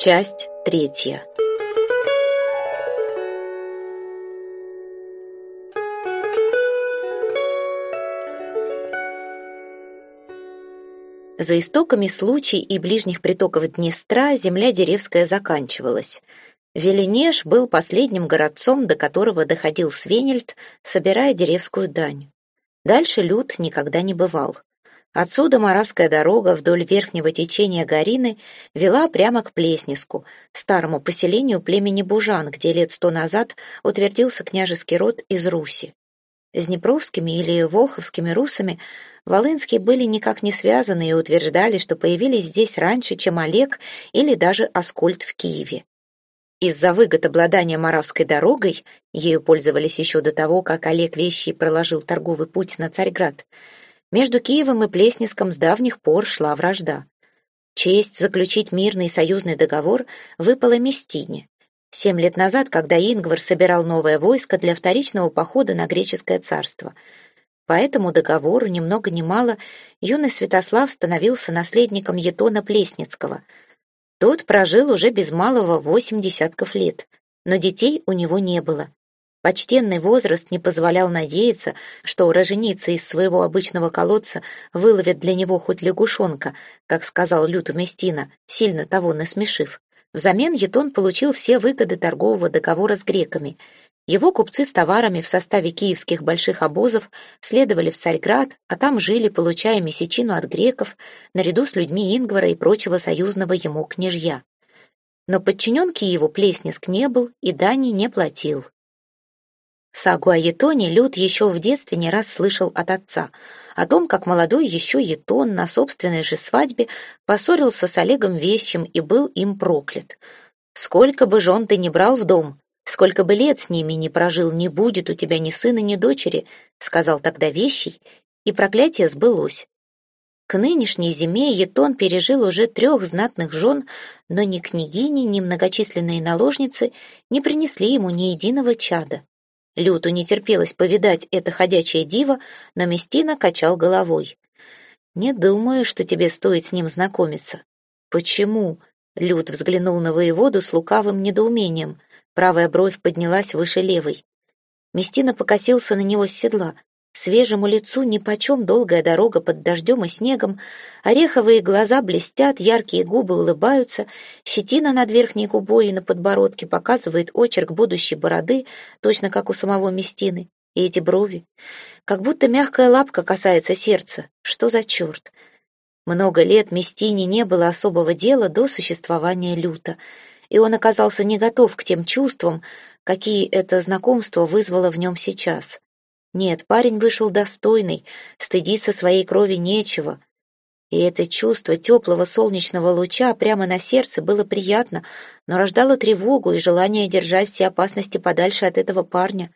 Часть третья. За истоками случай и ближних притоков Днестра земля деревская заканчивалась. Веленеж был последним городцом, до которого доходил Свенельд, собирая деревскую дань. Дальше люд никогда не бывал. Отсюда Моравская дорога вдоль верхнего течения Горины вела прямо к Плесниску, старому поселению племени Бужан, где лет сто назад утвердился княжеский род из Руси. С Днепровскими или Волховскими русами Волынские были никак не связаны и утверждали, что появились здесь раньше, чем Олег или даже Аскольд в Киеве. Из-за выгод обладания Моравской дорогой, ею пользовались еще до того, как Олег Вещий проложил торговый путь на Царьград, между Киевом и Плесниском с давних пор шла вражда. Честь заключить мирный союзный договор выпала Местине. Семь лет назад, когда Ингвар собирал новое войско для вторичного похода на греческое царство. По этому договору, ни много ни мало, юный Святослав становился наследником Етона Плесницкого. Тот прожил уже без малого восемь десятков лет, но детей у него не было. Почтенный возраст не позволял надеяться, что уроженица из своего обычного колодца выловит для него хоть лягушонка, как сказал Люту Местина, сильно того насмешив. Взамен Етон получил все выгоды торгового договора с греками. Его купцы с товарами в составе киевских больших обозов следовали в Царьград, а там жили, получая месячину от греков, наряду с людьми Ингвара и прочего союзного ему княжья. Но подчинен Киеву Плесниск не был и дани не платил. Сагу о Етоне Люд еще в детстве не раз слышал от отца, о том, как молодой еще Етон на собственной же свадьбе поссорился с Олегом Вещим и был им проклят. «Сколько бы жен ты не брал в дом, сколько бы лет с ними не прожил, не будет у тебя ни сына, ни дочери», сказал тогда Вещий, и проклятие сбылось. К нынешней зиме Етон пережил уже трех знатных жен, но ни княгини, ни многочисленные наложницы не принесли ему ни единого чада. Люту не терпелось повидать это ходячее диво, но Местина качал головой. «Не думаю, что тебе стоит с ним знакомиться». «Почему?» — Лют взглянул на воеводу с лукавым недоумением. Правая бровь поднялась выше левой. Местина покосился на него с седла. Свежему лицу нипочем долгая дорога под дождем и снегом, ореховые глаза блестят, яркие губы улыбаются, щетина над верхней губой и на подбородке показывает очерк будущей бороды, точно как у самого Местины, и эти брови. Как будто мягкая лапка касается сердца. Что за черт? Много лет Местине не было особого дела до существования люта, и он оказался не готов к тем чувствам, какие это знакомство вызвало в нем сейчас. Нет, парень вышел достойный, стыдиться своей крови нечего. И это чувство теплого солнечного луча прямо на сердце было приятно, но рождало тревогу и желание держать все опасности подальше от этого парня.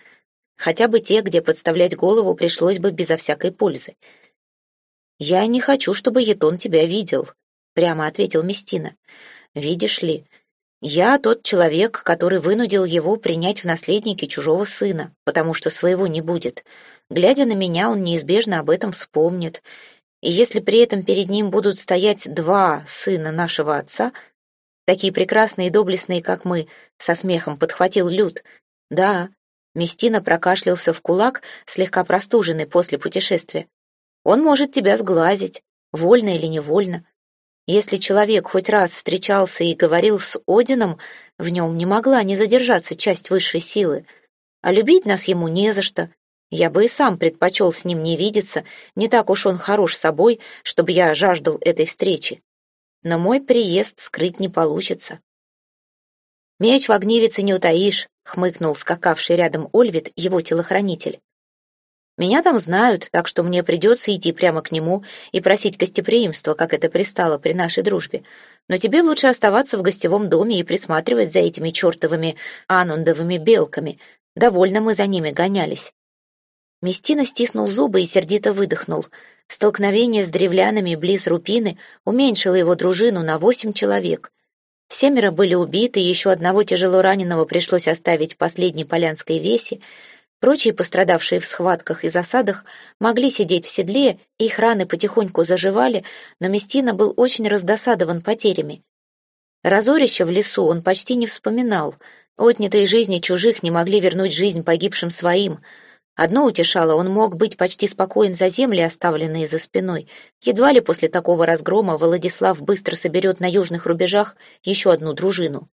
Хотя бы те, где подставлять голову пришлось бы безо всякой пользы. «Я не хочу, чтобы Етон тебя видел», — прямо ответил Местина. «Видишь ли, я тот человек, который вынудил его принять в наследники чужого сына, потому что своего не будет. Глядя на меня, он неизбежно об этом вспомнит. И если при этом перед ним будут стоять два сына нашего отца, такие прекрасные и доблестные, как мы, со смехом подхватил Люд. Да, Местина прокашлялся в кулак, слегка простуженный после путешествия. Он может тебя сглазить, вольно или невольно. Если человек хоть раз встречался и говорил с Одином, в нем не могла не задержаться часть высшей силы. А любить нас ему не за что. Я бы и сам предпочел с ним не видеться, не так уж он хорош собой, чтобы я жаждал этой встречи. Но мой приезд скрыть не получится. «Меч в огнивице не утаишь», — хмыкнул скакавший рядом Ольвит, его телохранитель. Меня там знают, так что мне придется идти прямо к нему и просить гостеприимства, как это пристало при нашей дружбе. Но тебе лучше оставаться в гостевом доме и присматривать за этими чертовыми анундовыми белками. Довольно мы за ними гонялись». Местина стиснул зубы и сердито выдохнул. Столкновение с древлянами близ Рупины уменьшило его дружину на восемь человек. Семеро были убиты, еще одного тяжело раненого пришлось оставить в последней полянской весе, Прочие пострадавшие в схватках и засадах могли сидеть в седле, их раны потихоньку заживали, но Местина был очень раздосадован потерями. Разорище в лесу он почти не вспоминал. Отнятые жизни чужих не могли вернуть жизнь погибшим своим. Одно утешало, он мог быть почти спокоен за земли, оставленные за спиной. Едва ли после такого разгрома Владислав быстро соберет на южных рубежах еще одну дружину.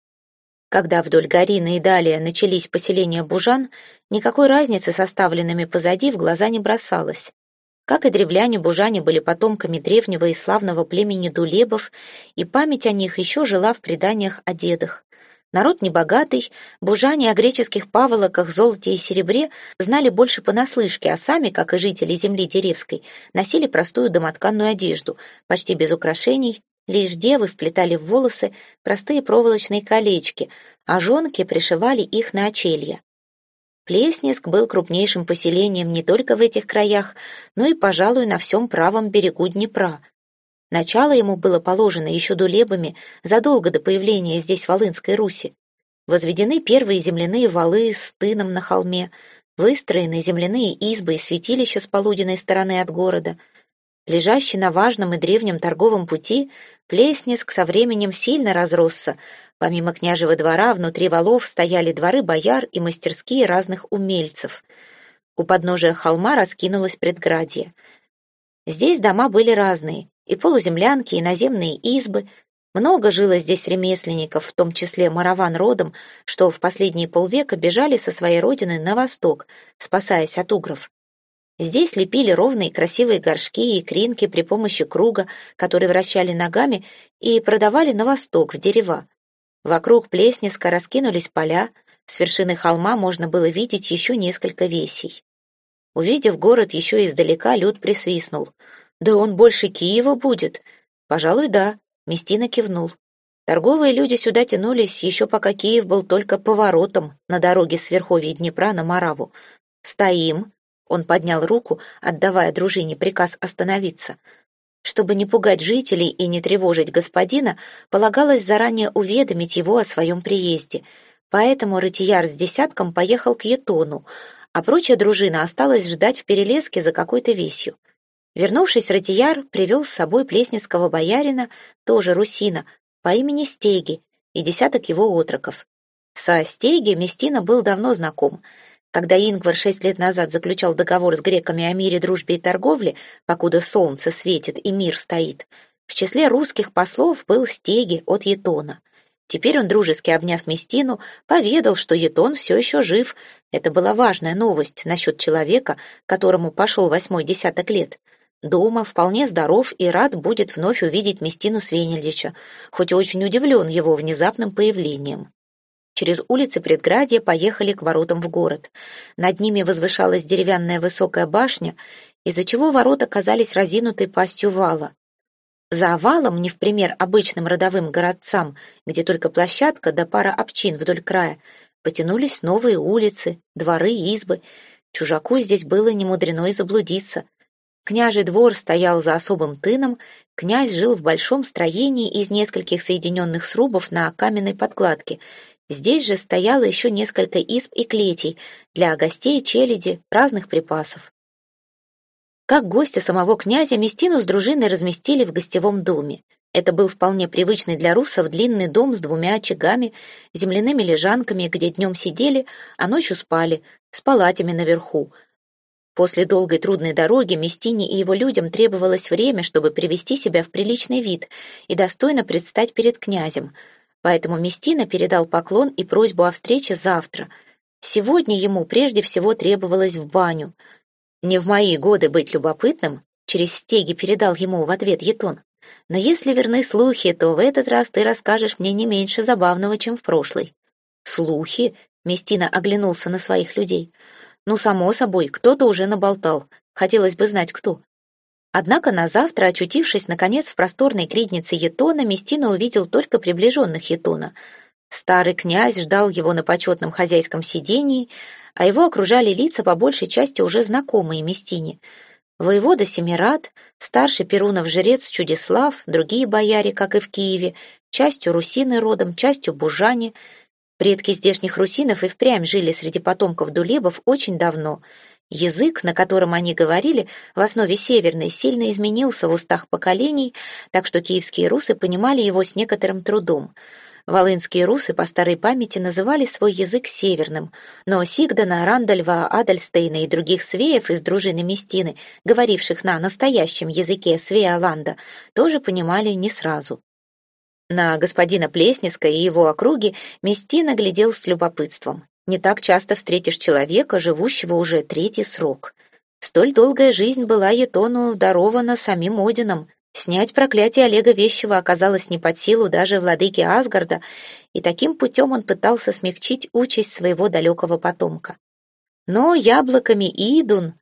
Когда вдоль Гарины и далее начались поселения бужан, никакой разницы с оставленными позади в глаза не бросалось. Как и древляне, бужане были потомками древнего и славного племени Дулебов, и память о них еще жила в преданиях о дедах. Народ небогатый, бужане о греческих паволоках, золоте и серебре знали больше понаслышке, а сами, как и жители земли деревской, носили простую домотканную одежду, почти без украшений, лишь девы вплетали в волосы простые проволочные колечки, а жонки пришивали их на очелья. Плеснеск был крупнейшим поселением не только в этих краях, но и, пожалуй, на всем правом берегу Днепра. Начало ему было положено еще дулебами, задолго до появления здесь Волынской Руси. Возведены первые земляные валы с тыном на холме, выстроены земляные избы и святилища с полуденной стороны от города. Лежащий на важном и древнем торговом пути, Плеснеск со временем сильно разросся, Помимо княжего двора, внутри валов стояли дворы бояр и мастерские разных умельцев. У подножия холма раскинулось предградье. Здесь дома были разные, и полуземлянки, и наземные избы. Много жило здесь ремесленников, в том числе мараван родом, что в последние полвека бежали со своей родины на восток, спасаясь от угров. Здесь лепили ровные красивые горшки и кринки при помощи круга, который вращали ногами, и продавали на восток, в дерева. Вокруг Плесниска раскинулись поля, с вершины холма можно было видеть еще несколько весей. Увидев город еще издалека, Люд присвистнул. «Да он больше Киева будет?» «Пожалуй, да», — Местина кивнул. Торговые люди сюда тянулись, еще пока Киев был только поворотом на дороге с верховья Днепра на Мораву. «Стоим!» — он поднял руку, отдавая дружине приказ остановиться — чтобы не пугать жителей и не тревожить господина, полагалось заранее уведомить его о своем приезде. Поэтому Ратияр с десятком поехал к Етону, а прочая дружина осталась ждать в перелеске за какой-то весью. Вернувшись, Ратияр привел с собой плесницкого боярина, тоже русина, по имени Стеги и десяток его отроков. Со Стеги Местина был давно знаком — когда Ингвар шесть лет назад заключал договор с греками о мире, дружбе и торговле, покуда солнце светит и мир стоит, в числе русских послов был Стеги от Етона. Теперь он, дружески обняв Местину, поведал, что Етон все еще жив. Это была важная новость насчет человека, которому пошел восьмой десяток лет. Дома, вполне здоров и рад будет вновь увидеть Местину Свенельдича, хоть и очень удивлен его внезапным появлением. Через улицы предградья поехали к воротам в город. Над ними возвышалась деревянная высокая башня, из-за чего ворота казались разинутой пастью вала. За овалом, не в пример обычным родовым городцам, где только площадка да пара обчин вдоль края, потянулись новые улицы, дворы, избы. Чужаку здесь было немудрено и заблудиться. Княжий двор стоял за особым тыном, князь жил в большом строении из нескольких соединенных срубов на каменной подкладке — Здесь же стояло еще несколько изб и клетей для гостей, челяди, разных припасов. Как гостя самого князя, Местину с дружиной разместили в гостевом доме. Это был вполне привычный для русов длинный дом с двумя очагами, земляными лежанками, где днем сидели, а ночью спали, с палатями наверху. После долгой трудной дороги Местине и его людям требовалось время, чтобы привести себя в приличный вид и достойно предстать перед князем — поэтому Местина передал поклон и просьбу о встрече завтра. Сегодня ему прежде всего требовалось в баню. «Не в мои годы быть любопытным», — через стеги передал ему в ответ Етон. «Но если верны слухи, то в этот раз ты расскажешь мне не меньше забавного, чем в прошлый». «Слухи?» — Местина оглянулся на своих людей. «Ну, само собой, кто-то уже наболтал. Хотелось бы знать, кто. Однако на завтра, очутившись, наконец, в просторной гриднице Етона, Местина увидел только приближенных Етона. Старый князь ждал его на почетном хозяйском сидении, а его окружали лица, по большей части уже знакомые Местине. Воевода Семират, старший Перунов жрец Чудеслав, другие бояре, как и в Киеве, частью русины родом, частью бужане. Предки здешних русинов и впрямь жили среди потомков дулебов очень давно — Язык, на котором они говорили, в основе северной, сильно изменился в устах поколений, так что киевские русы понимали его с некоторым трудом. Волынские русы по старой памяти называли свой язык северным, но Сигдана, Рандальва, Адальстейна и других свеев из дружины Местины, говоривших на настоящем языке Свеоланда, тоже понимали не сразу. На господина Плесниска и его округи Местина глядел с любопытством. Не так часто встретишь человека, живущего уже третий срок. Столь долгая жизнь была Етону дарована самим Одином. Снять проклятие Олега Вещего оказалось не под силу даже владыке Асгарда, и таким путем он пытался смягчить участь своего далекого потомка. Но яблоками Идун,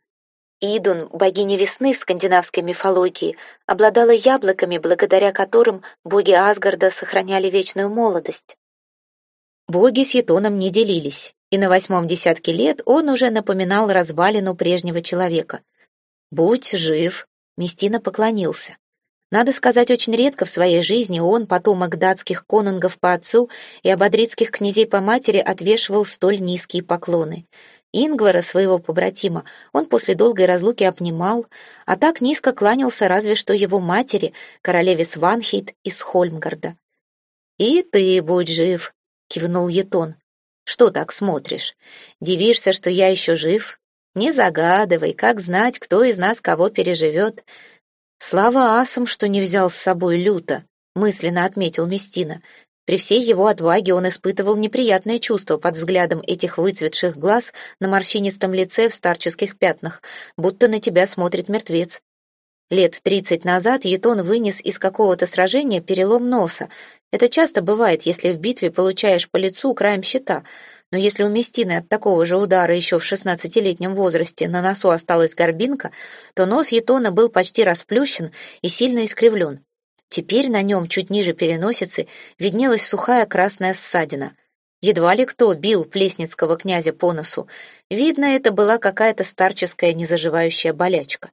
Идун, богиня весны в скандинавской мифологии, обладала яблоками, благодаря которым боги Асгарда сохраняли вечную молодость. Боги с Етоном не делились, и на восьмом десятке лет он уже напоминал развалину прежнего человека. «Будь жив!» — Местина поклонился. Надо сказать, очень редко в своей жизни он, потомок датских конунгов по отцу и ободрицких князей по матери, отвешивал столь низкие поклоны — Ингвара, своего побратима, он после долгой разлуки обнимал, а так низко кланялся разве что его матери, королеве Сванхейт из Хольмгарда. «И ты будь жив», — кивнул Етон. «Что так смотришь? Дивишься, что я еще жив? Не загадывай, как знать, кто из нас кого переживет. Слава асам, что не взял с собой люто», — мысленно отметил Местина. При всей его отваге он испытывал неприятное чувство под взглядом этих выцветших глаз на морщинистом лице в старческих пятнах, будто на тебя смотрит мертвец. Лет тридцать назад Етон вынес из какого-то сражения перелом носа. Это часто бывает, если в битве получаешь по лицу краем щита, но если у Местины от такого же удара еще в шестнадцатилетнем возрасте на носу осталась горбинка, то нос Етона был почти расплющен и сильно искривлен. Теперь на нем, чуть ниже переносицы, виднелась сухая красная ссадина. Едва ли кто бил плесницкого князя по носу. Видно, это была какая-то старческая незаживающая болячка.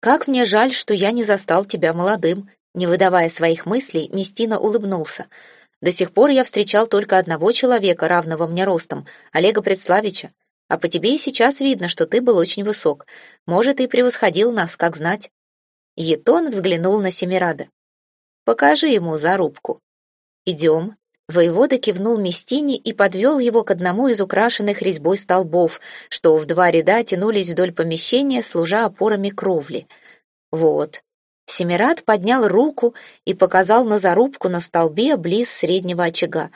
«Как мне жаль, что я не застал тебя молодым», не выдавая своих мыслей, Местина улыбнулся. «До сих пор я встречал только одного человека, равного мне ростом, Олега Предславича. А по тебе и сейчас видно, что ты был очень высок. Может, и превосходил нас, как знать». Етон взглянул на Семирада. Покажи ему зарубку. Идем. Воевода кивнул Местине и подвел его к одному из украшенных резьбой столбов, что в два ряда тянулись вдоль помещения, служа опорами кровли. Вот. Семират поднял руку и показал на зарубку на столбе близ среднего очага.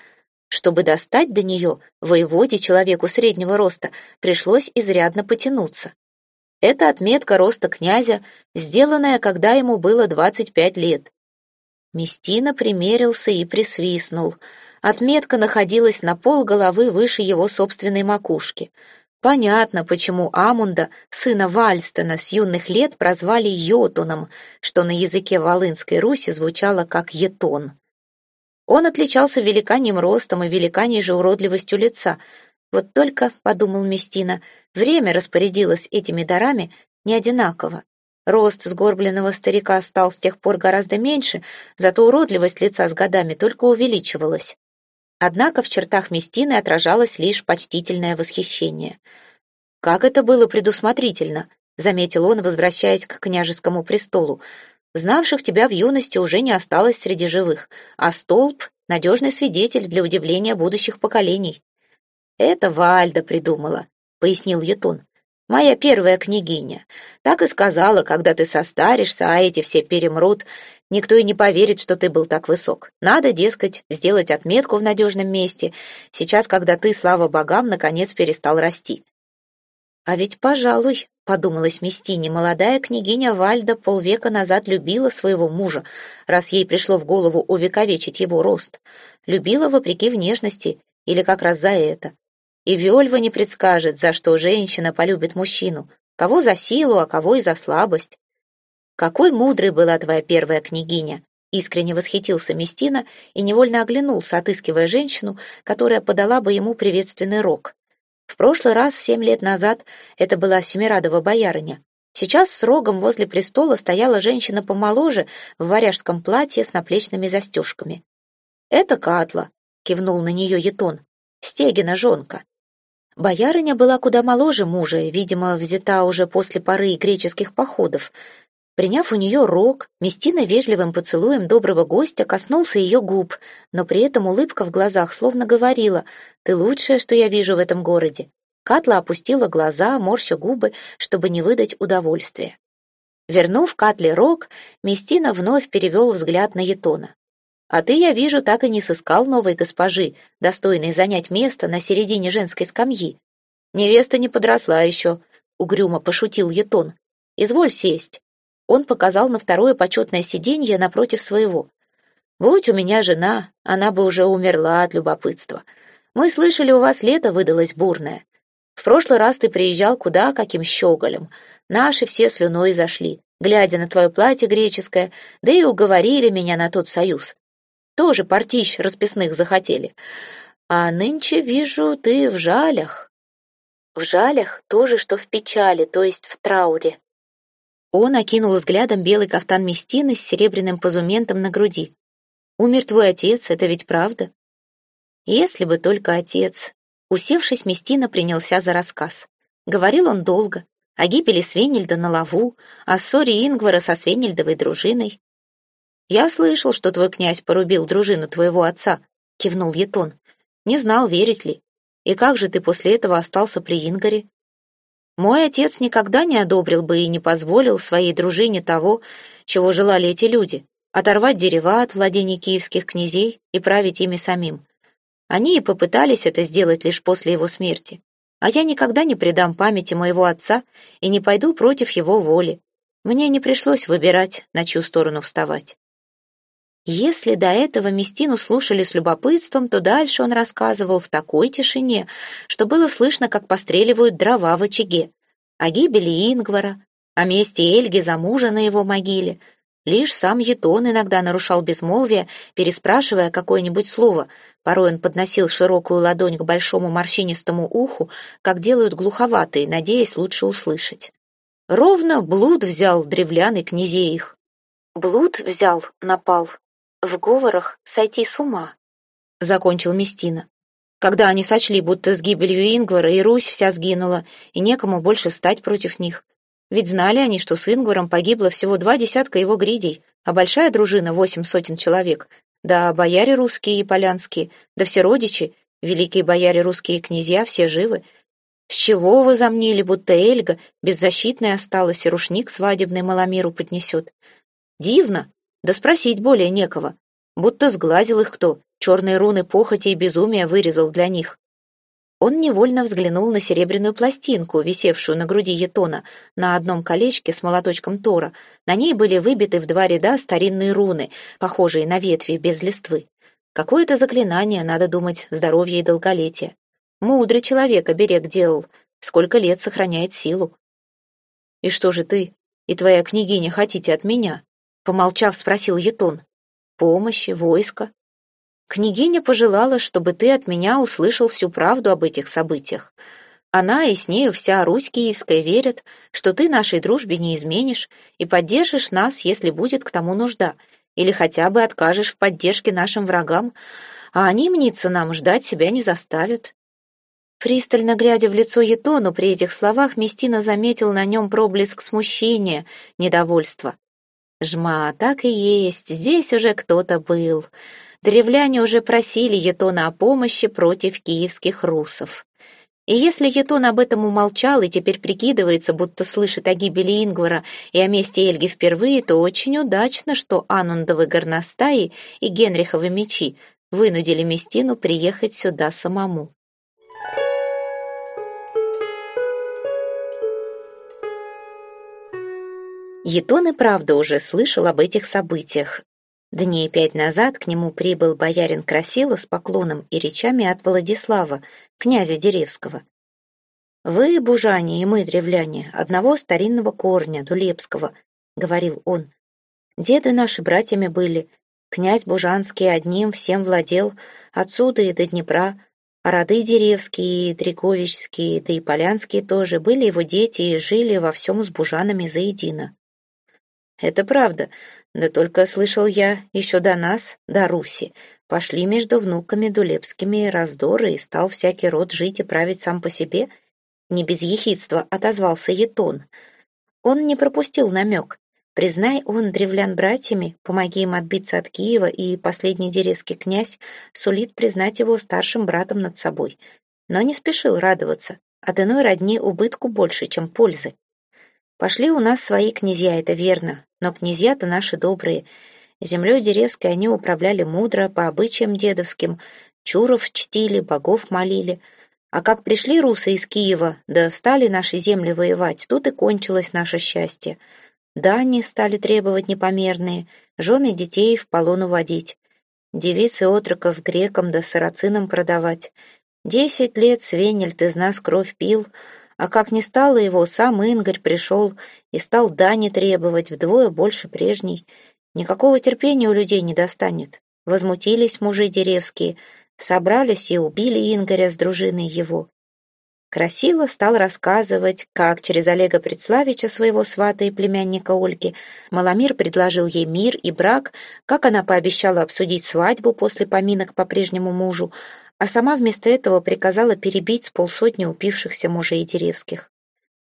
Чтобы достать до нее, воеводе, человеку среднего роста, пришлось изрядно потянуться. Это отметка роста князя, сделанная, когда ему было 25 лет. Местина примерился и присвистнул. Отметка находилась на пол головы выше его собственной макушки. Понятно, почему Амунда, сына Вальстена, с юных лет прозвали Йотуном, что на языке Волынской Руси звучало как Етон. Он отличался великаньим ростом и великаньей же уродливостью лица. Вот только, — подумал Местина, — время распорядилось этими дарами не одинаково. Рост сгорбленного старика стал с тех пор гораздо меньше, зато уродливость лица с годами только увеличивалась. Однако в чертах Местины отражалось лишь почтительное восхищение. «Как это было предусмотрительно», — заметил он, возвращаясь к княжескому престолу. «Знавших тебя в юности уже не осталось среди живых, а столб — надежный свидетель для удивления будущих поколений». «Это Вальда придумала», — пояснил Ютун моя первая княгиня. Так и сказала, когда ты состаришься, а эти все перемрут, никто и не поверит, что ты был так высок. Надо, дескать, сделать отметку в надежном месте, сейчас, когда ты, слава богам, наконец перестал расти. А ведь, пожалуй, подумалась Местине, молодая княгиня Вальда полвека назад любила своего мужа, раз ей пришло в голову увековечить его рост. Любила вопреки внешности, или как раз за это. И Виольва не предскажет, за что женщина полюбит мужчину, кого за силу, а кого и за слабость. «Какой мудрой была твоя первая княгиня!» Искренне восхитился Местина и невольно оглянулся, отыскивая женщину, которая подала бы ему приветственный рог. В прошлый раз, семь лет назад, это была Семирадова боярыня. Сейчас с рогом возле престола стояла женщина помоложе в варяжском платье с наплечными застежками. «Это Катла», — кивнул на нее Етон, — «Стегина жонка. Боярыня была куда моложе мужа, видимо, взята уже после поры греческих походов. Приняв у нее рог, Местина вежливым поцелуем доброго гостя коснулся ее губ, но при этом улыбка в глазах словно говорила «Ты лучшее, что я вижу в этом городе». Катла опустила глаза, морща губы, чтобы не выдать удовольствия. Вернув Катле рог, Местина вновь перевел взгляд на Етона. «А ты, я вижу, так и не сыскал новой госпожи, достойной занять место на середине женской скамьи. Невеста не подросла еще», — угрюмо пошутил Етон. «Изволь сесть». Он показал на второе почетное сиденье напротив своего. «Будь у меня жена, она бы уже умерла от любопытства. Мы слышали, у вас лето выдалось бурное. В прошлый раз ты приезжал куда каким щеголем. Наши все слюной зашли, глядя на твое платье греческое, да и уговорили меня на тот союз. Тоже партищ расписных захотели. А нынче вижу, ты в жалях». «В жалях тоже, что в печали, то есть в трауре», он окинул взглядом белый кафтан Местины с серебряным позументом на груди. «Умер твой отец, это ведь правда?» «Если бы только отец». Усевшись, Местина принялся за рассказ. Говорил он долго, о гибели Свенельда на лаву, о ссоре Ингвара со Свенельдовой дружиной. «Я слышал, что твой князь порубил дружину твоего отца», — кивнул Етон. «Не знал, верить ли. И как же ты после этого остался при Ингоре?» Мой отец никогда не одобрил бы и не позволил своей дружине того, чего желали эти люди — оторвать дерева от владений киевских князей и править ими самим. Они и попытались это сделать лишь после его смерти. А я никогда не предам памяти моего отца и не пойду против его воли. Мне не пришлось выбирать, на чью сторону вставать. Если до этого Местину слушали с любопытством, то дальше он рассказывал в такой тишине, что было слышно, как постреливают дрова в очаге, о гибели Ингвара, о месте Эльги за мужа на его могиле. Лишь сам Етон иногда нарушал безмолвие, переспрашивая какое-нибудь слово. Порой он подносил широкую ладонь к большому морщинистому уху, как делают глуховатые, надеясь лучше услышать. Ровно блуд взял древляный князей их. Блуд взял, напал, в говорах сойти с ума», — закончил Местина. Когда они сочли, будто с гибелью Ингвара и Русь вся сгинула, и некому больше встать против них. Ведь знали они, что с Ингваром погибло всего два десятка его гридей, а большая дружина — восемь сотен человек, да бояре русские и полянские, да все родичи, великие бояре русские и князья, все живы. С чего вы замнили, будто Эльга беззащитной осталась и рушник свадебный Маломиру поднесет? Дивно, да спросить более некого. Будто сглазил их кто, черные руны похоти и безумия вырезал для них. Он невольно взглянул на серебряную пластинку, висевшую на груди Етона, на одном колечке с молоточком Тора. На ней были выбиты в два ряда старинные руны, похожие на ветви без листвы. Какое-то заклинание, надо думать, здоровье и долголетие. Мудрый человек оберег делал, сколько лет сохраняет силу. «И что же ты и твоя княгиня хотите от меня?» Помолчав, спросил Етон. «Помощи, войска». Княгиня пожелала, чтобы ты от меня услышал всю правду об этих событиях. Она и с нею вся Русь Киевская верят, что ты нашей дружбе не изменишь и поддержишь нас, если будет к тому нужда, или хотя бы откажешь в поддержке нашим врагам, а они, мнится нам, ждать себя не заставят». Пристально глядя в лицо Етону, при этих словах Местина заметил на нем проблеск смущения, недовольства. Жма, так и есть, здесь уже кто-то был. Древляне уже просили Етона о помощи против киевских русов. И если Етон об этом умолчал и теперь прикидывается, будто слышит о гибели Ингвара и о месте Эльги впервые, то очень удачно, что Анундовы горностаи и Генриховы мечи вынудили Местину приехать сюда самому. Етон и правда уже слышал об этих событиях. Дней пять назад к нему прибыл боярин Красила с поклоном и речами от Владислава, князя Деревского. «Вы, бужане, и мы, древляне, одного старинного корня, Дулепского», — говорил он. «Деды наши братьями были, князь Бужанский одним всем владел, отсюда и до Днепра, а роды Деревские, и Дриговичские, да и Полянские тоже были его дети и жили во всем с бужанами заедино. Это правда. Да только слышал я еще до нас, до Руси, пошли между внуками Дулепскими раздоры, и стал всякий род жить и править сам по себе. Не без ехидства отозвался Етон. Он не пропустил намек. Признай он древлян братьями, помоги им отбиться от Киева, и последний деревский князь сулит признать его старшим братом над собой. Но не спешил радоваться. От иной родни убытку больше, чем пользы. Пошли у нас свои князья, это верно, но князья-то наши добрые. Землей деревской они управляли мудро, по обычаям дедовским, чуров чтили, богов молили. А как пришли русы из Киева, да стали наши земли воевать, тут и кончилось наше счастье. Дани стали требовать непомерные, жены детей в полон уводить, девицы отроков грекам да сарацинам продавать. Десять лет Свенельд из нас кровь пил, а как не стало его, сам Ингарь пришел и стал дани требовать вдвое больше прежней. Никакого терпения у людей не достанет. Возмутились мужи деревские, собрались и убили Ингаря с дружиной его. Красила стал рассказывать, как через Олега Предславича, своего свата и племянника Ольги, Маломир предложил ей мир и брак, как она пообещала обсудить свадьбу после поминок по прежнему мужу, а сама вместо этого приказала перебить с полсотни упившихся мужей деревских.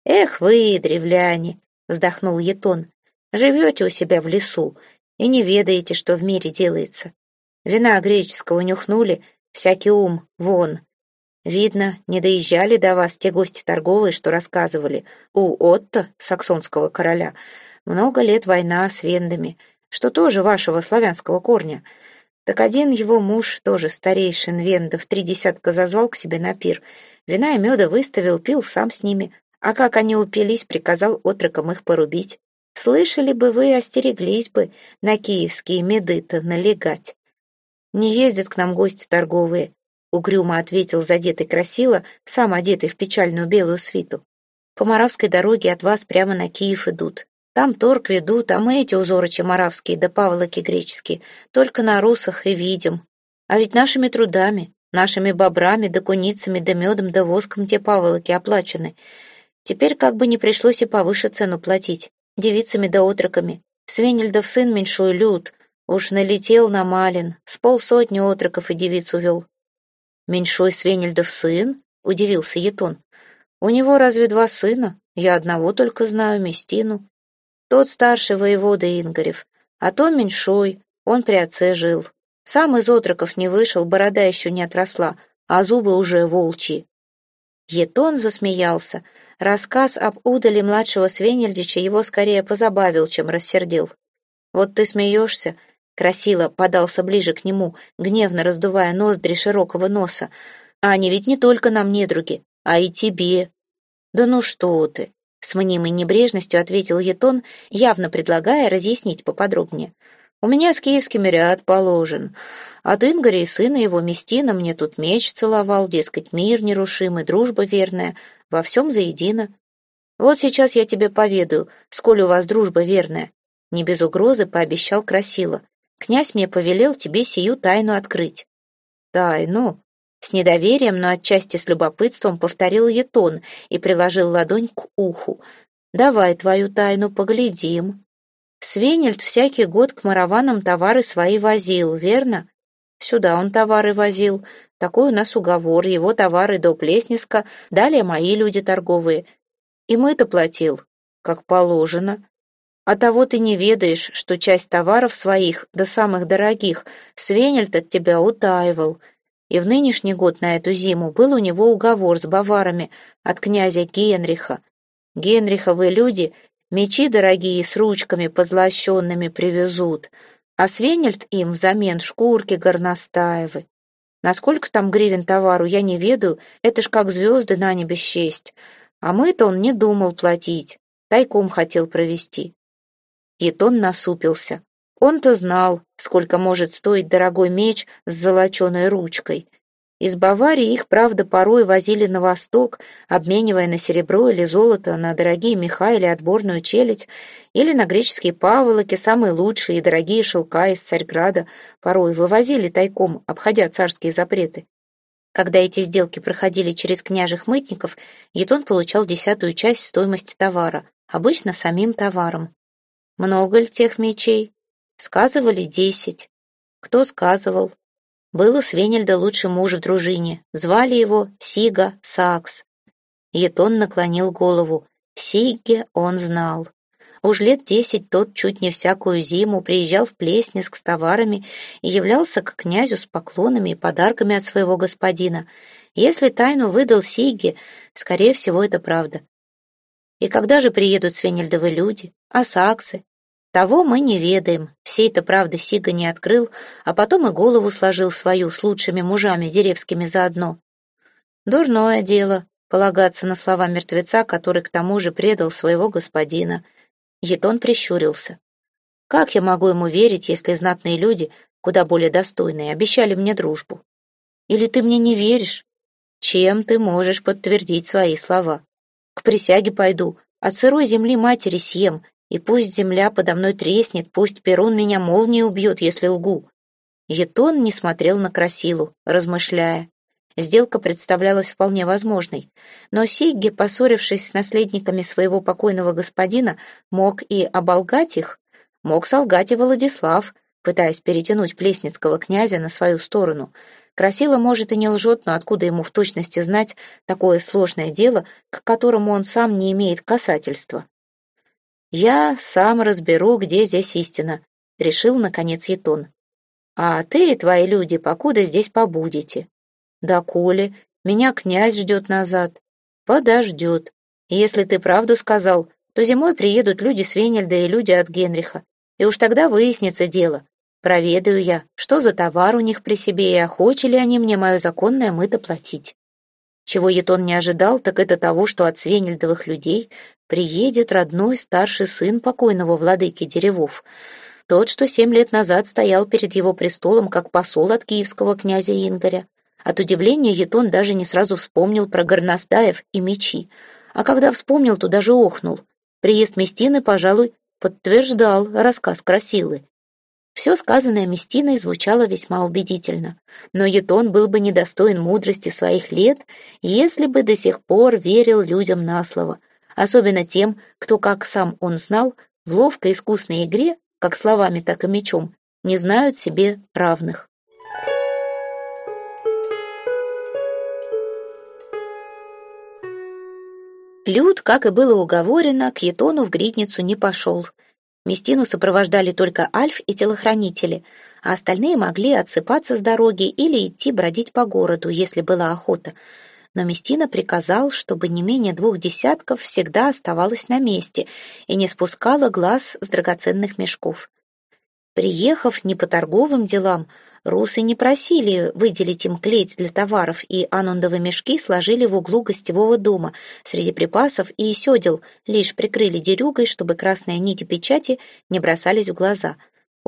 «Эх вы, древляне!» — вздохнул Етон. «Живете у себя в лесу и не ведаете, что в мире делается. Вина греческого нюхнули, всякий ум вон». Видно, не доезжали до вас те гости торговые, что рассказывали. У Отто, саксонского короля, много лет война с вендами, что тоже вашего славянского корня. Так один его муж, тоже старейшин вендов, три десятка зазвал к себе на пир. Вина и меда выставил, пил сам с ними, а как они упились, приказал отрокам их порубить. Слышали бы вы, остереглись бы на киевские меды-то налегать. Не ездят к нам гости торговые, Угрюмо ответил задетый красиво, сам одетый в печальную белую свиту. По Моравской дороге от вас прямо на Киев идут. Там торг ведут, а мы эти узорочи моравские да павлоки греческие только на русах и видим. А ведь нашими трудами, нашими бобрами да куницами да медом да воском те павлоки оплачены. Теперь как бы не пришлось и повыше цену платить. Девицами да отроками. Свенельдов сын меньшой люд. Уж налетел на Малин, с полсотни отроков и девиц увел. «Меньшой Свенельдов сын?» — удивился Етон. «У него разве два сына? Я одного только знаю, Местину. Тот старший воевода Ингарев, а то меньшой, он при отце жил. Сам из отроков не вышел, борода еще не отросла, а зубы уже волчьи». Етон засмеялся. Рассказ об удале младшего Свенельдича его скорее позабавил, чем рассердил. «Вот ты смеешься, Красила подался ближе к нему, гневно раздувая ноздри широкого носа. «А они ведь не только нам недруги, а и тебе». «Да ну что ты!» — с мнимой небрежностью ответил Етон, явно предлагая разъяснить поподробнее. «У меня с киевским ряд положен. От Ингоря и сына его Местина мне тут меч целовал, дескать, мир нерушимый, дружба верная, во всем заедино. Вот сейчас я тебе поведаю, сколь у вас дружба верная». Не без угрозы пообещал Красила. Князь мне повелел тебе сию тайну открыть». «Тайну?» С недоверием, но отчасти с любопытством повторил Етон и приложил ладонь к уху. «Давай твою тайну поглядим». Свенельд всякий год к мараванам товары свои возил, верно? Сюда он товары возил. Такой у нас уговор, его товары до Плесниска, далее мои люди торговые. И мы-то платил, как положено. А того ты не ведаешь, что часть товаров своих, до самых дорогих, Свенельд от тебя утаивал. И в нынешний год на эту зиму был у него уговор с баварами от князя Генриха. Генриховы люди мечи дорогие с ручками позлощенными привезут, а Свенельд им взамен шкурки горностаевы. Насколько там гривен товару, я не ведаю, это ж как звезды на небе счесть. А мы-то он не думал платить, тайком хотел провести. Етон насупился. Он-то знал, сколько может стоить дорогой меч с золоченой ручкой. Из Баварии их, правда, порой возили на восток, обменивая на серебро или золото, на дорогие меха или отборную челядь, или на греческие паволоки, самые лучшие и дорогие шелка из Царьграда, порой вывозили тайком, обходя царские запреты. Когда эти сделки проходили через княжих мытников, Етон получал десятую часть стоимости товара, обычно самим товаром. Много ли тех мечей? Сказывали десять. Кто сказывал? Был у Свенельда лучший муж в дружине. Звали его Сига Сакс. Етон наклонил голову. Сиге он знал. Уж лет десять тот чуть не всякую зиму приезжал в Плеснеск с товарами и являлся к князю с поклонами и подарками от своего господина. Если тайну выдал Сиге, скорее всего, это правда. И когда же приедут свенельдовы люди, а саксы? Того мы не ведаем, всей это правды Сига не открыл, а потом и голову сложил свою с лучшими мужами деревскими заодно. Дурное дело полагаться на слова мертвеца, который к тому же предал своего господина — Етон прищурился. «Как я могу ему верить, если знатные люди, куда более достойные, обещали мне дружбу? Или ты мне не веришь? Чем ты можешь подтвердить свои слова? К присяге пойду, от сырой земли матери съем, и пусть земля подо мной треснет, пусть Перун меня молнией убьет, если лгу». Етон не смотрел на Красилу, размышляя. Сделка представлялась вполне возможной, но Сигги, поссорившись с наследниками своего покойного господина, мог и оболгать их, мог солгать и Владислав, пытаясь перетянуть плесницкого князя на свою сторону. Красила, может, и не лжет, но откуда ему в точности знать такое сложное дело, к которому он сам не имеет касательства? «Я сам разберу, где здесь истина», — решил, наконец, Етон. «А ты и твои люди покуда здесь побудете. Да, Коли, меня князь ждет назад. Подождет. Если ты правду сказал, то зимой приедут люди с Венельда и люди от Генриха. И уж тогда выяснится дело. Проведаю я, что за товар у них при себе и охочи ли они мне мое законное мыто платить. Чего Етон не ожидал, так это того, что от свенельдовых людей приедет родной старший сын покойного владыки Деревов. Тот, что семь лет назад стоял перед его престолом как посол от киевского князя Ингоря. От удивления Етон даже не сразу вспомнил про горностаев и мечи, а когда вспомнил, то даже охнул. Приезд Местины, пожалуй, подтверждал рассказ Красилы. Все сказанное Местиной звучало весьма убедительно, но Етон был бы недостоин мудрости своих лет, если бы до сих пор верил людям на слово, особенно тем, кто, как сам он знал, в ловкой искусной игре, как словами, так и мечом, не знают себе равных. Люд, как и было уговорено, к Етону в гридницу не пошел. Местину сопровождали только Альф и телохранители, а остальные могли отсыпаться с дороги или идти бродить по городу, если была охота. Но Местина приказал, чтобы не менее двух десятков всегда оставалось на месте и не спускала глаз с драгоценных мешков. Приехав не по торговым делам, Русы не просили выделить им клеть для товаров, и анундовые мешки сложили в углу гостевого дома. Среди припасов и седел лишь прикрыли дерюгой, чтобы красные нити печати не бросались в глаза.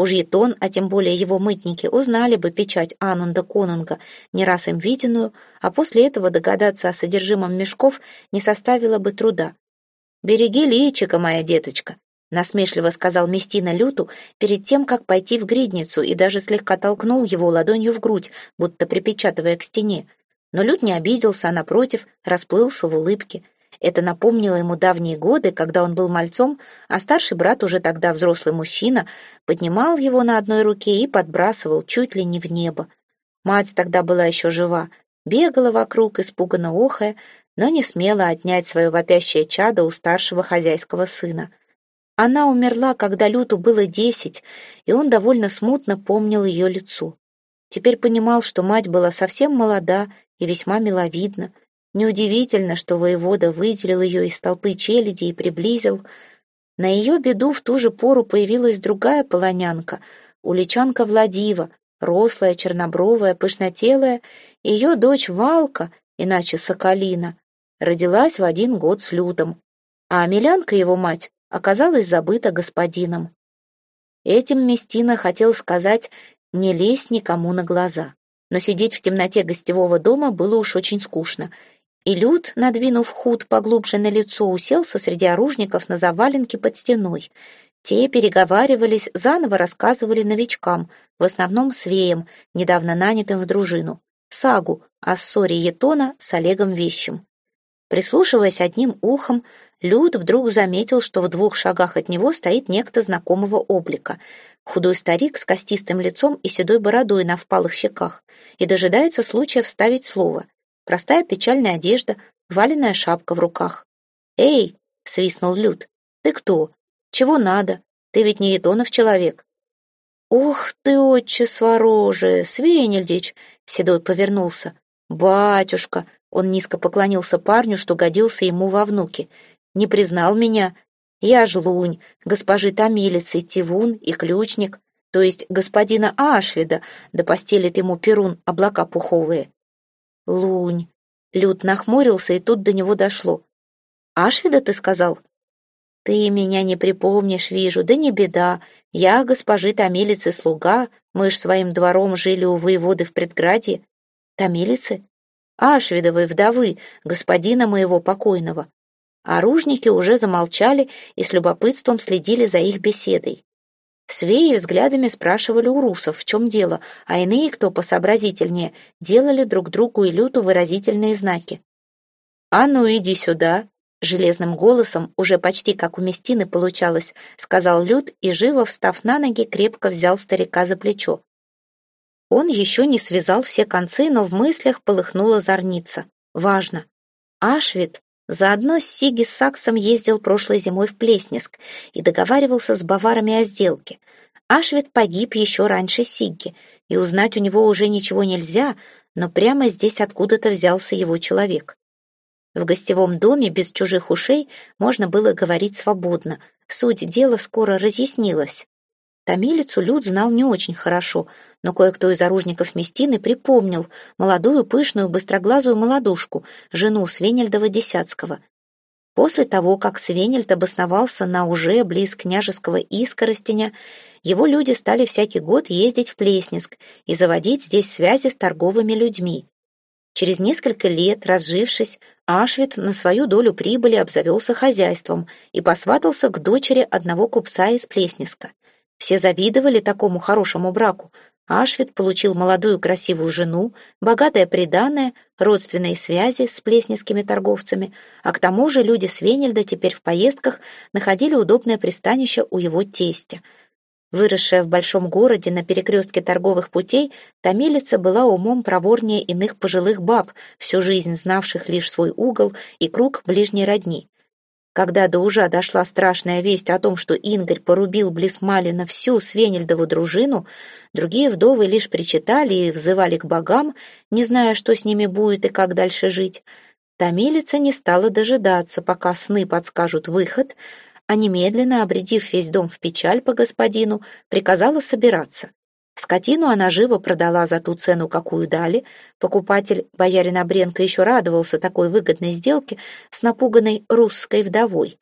Уж Етон, а тем более его мытники, узнали бы печать Анунда Конунга, не раз им виденную, а после этого догадаться о содержимом мешков не составило бы труда. «Береги личика, моя деточка», насмешливо сказал Местина Люту перед тем, как пойти в гридницу, и даже слегка толкнул его ладонью в грудь, будто припечатывая к стене. Но Лют не обиделся, а напротив, расплылся в улыбке. Это напомнило ему давние годы, когда он был мальцом, а старший брат, уже тогда взрослый мужчина, поднимал его на одной руке и подбрасывал чуть ли не в небо. Мать тогда была еще жива, бегала вокруг, испуганно охая, но не смела отнять свое вопящее чадо у старшего хозяйского сына. Она умерла, когда Люту было десять, и он довольно смутно помнил ее лицо. Теперь понимал, что мать была совсем молода и весьма миловидна. Неудивительно, что воевода выделил ее из толпы челяди и приблизил. На ее беду в ту же пору появилась другая полонянка, уличанка Владива, рослая, чернобровая, пышнотелая, ее дочь Валка, иначе Соколина, родилась в один год с Лютом. А Амелянка, его мать, оказалась забыта господином. Этим Местина хотел сказать «не лезь никому на глаза». Но сидеть в темноте гостевого дома было уж очень скучно, и Люд, надвинув худ поглубже на лицо, уселся среди оружников на заваленке под стеной. Те переговаривались, заново рассказывали новичкам, в основном свеям, недавно нанятым в дружину, сагу о ссоре Етона с Олегом Вещим. Прислушиваясь одним ухом, Люд вдруг заметил, что в двух шагах от него стоит некто знакомого облика. худой старик с костистым лицом и седой бородой на впалых щеках, и дожидается случая вставить слово. Простая печальная одежда, валеная шапка в руках. «Эй!» — свистнул Люд. «Ты кто? Чего надо? Ты ведь не Етонов человек». «Ух ты, отче свороже! Свенельдич!» — Седой повернулся. «Батюшка!» — он низко поклонился парню, что годился ему во внуки. «Не признал меня. Я ж лунь, госпожи Томилицы, Тивун и Ключник, то есть господина Ашвида, да постелит ему перун облака пуховые». «Лунь!» Люд нахмурился, и тут до него дошло. «Ашвида, ты сказал?» «Ты меня не припомнишь, вижу, да не беда. Я госпожи Томилицы слуга, мы ж своим двором жили у воеводы в предградье. Томилицы? Ашвидовой вдовы, господина моего покойного». Оружники уже замолчали и с любопытством следили за их беседой. Свеи взглядами спрашивали у русов, в чем дело, а иные, кто посообразительнее, делали друг другу и люту выразительные знаки. «А ну, иди сюда!» Железным голосом, уже почти как у Местины получалось, сказал Лют и, живо встав на ноги, крепко взял старика за плечо. Он еще не связал все концы, но в мыслях полыхнула зорница. Важно. Ашвит заодно Сиги Саксом ездил прошлой зимой в Плеснеск и договаривался с баварами о сделке. Ашвит погиб еще раньше Сигги, и узнать у него уже ничего нельзя, но прямо здесь откуда-то взялся его человек. В гостевом доме без чужих ушей можно было говорить свободно. Суть дела скоро разъяснилась. Томилицу Люд знал не очень хорошо, но кое-кто из оружников Местины припомнил молодую, пышную, быстроглазую молодушку, жену Свенельдова-Десяцкого. После того, как Свенельд обосновался на уже близ княжеского Искоростеня, его люди стали всякий год ездить в Плесницк и заводить здесь связи с торговыми людьми. Через несколько лет, разжившись, Ашвит на свою долю прибыли обзавелся хозяйством и посватался к дочери одного купца из Плесниска. Все завидовали такому хорошему браку. Ашвит получил молодую красивую жену, богатое приданое, родственные связи с плеснискими торговцами, а к тому же люди Свенельда теперь в поездках находили удобное пристанище у его тестя — Выросшая в большом городе на перекрестке торговых путей, Томилица была умом проворнее иных пожилых баб, всю жизнь знавших лишь свой угол и круг ближней родни. Когда до ужа дошла страшная весть о том, что Ингорь порубил близ Малина всю Свенельдову дружину, другие вдовы лишь причитали и взывали к богам, не зная, что с ними будет и как дальше жить. Томилица не стала дожидаться, пока сны подскажут выход, а немедленно, обредив весь дом в печаль по господину, приказала собираться. Скотину она живо продала за ту цену, какую дали. Покупатель, боярин Обренко, еще радовался такой выгодной сделке с напуганной русской вдовой.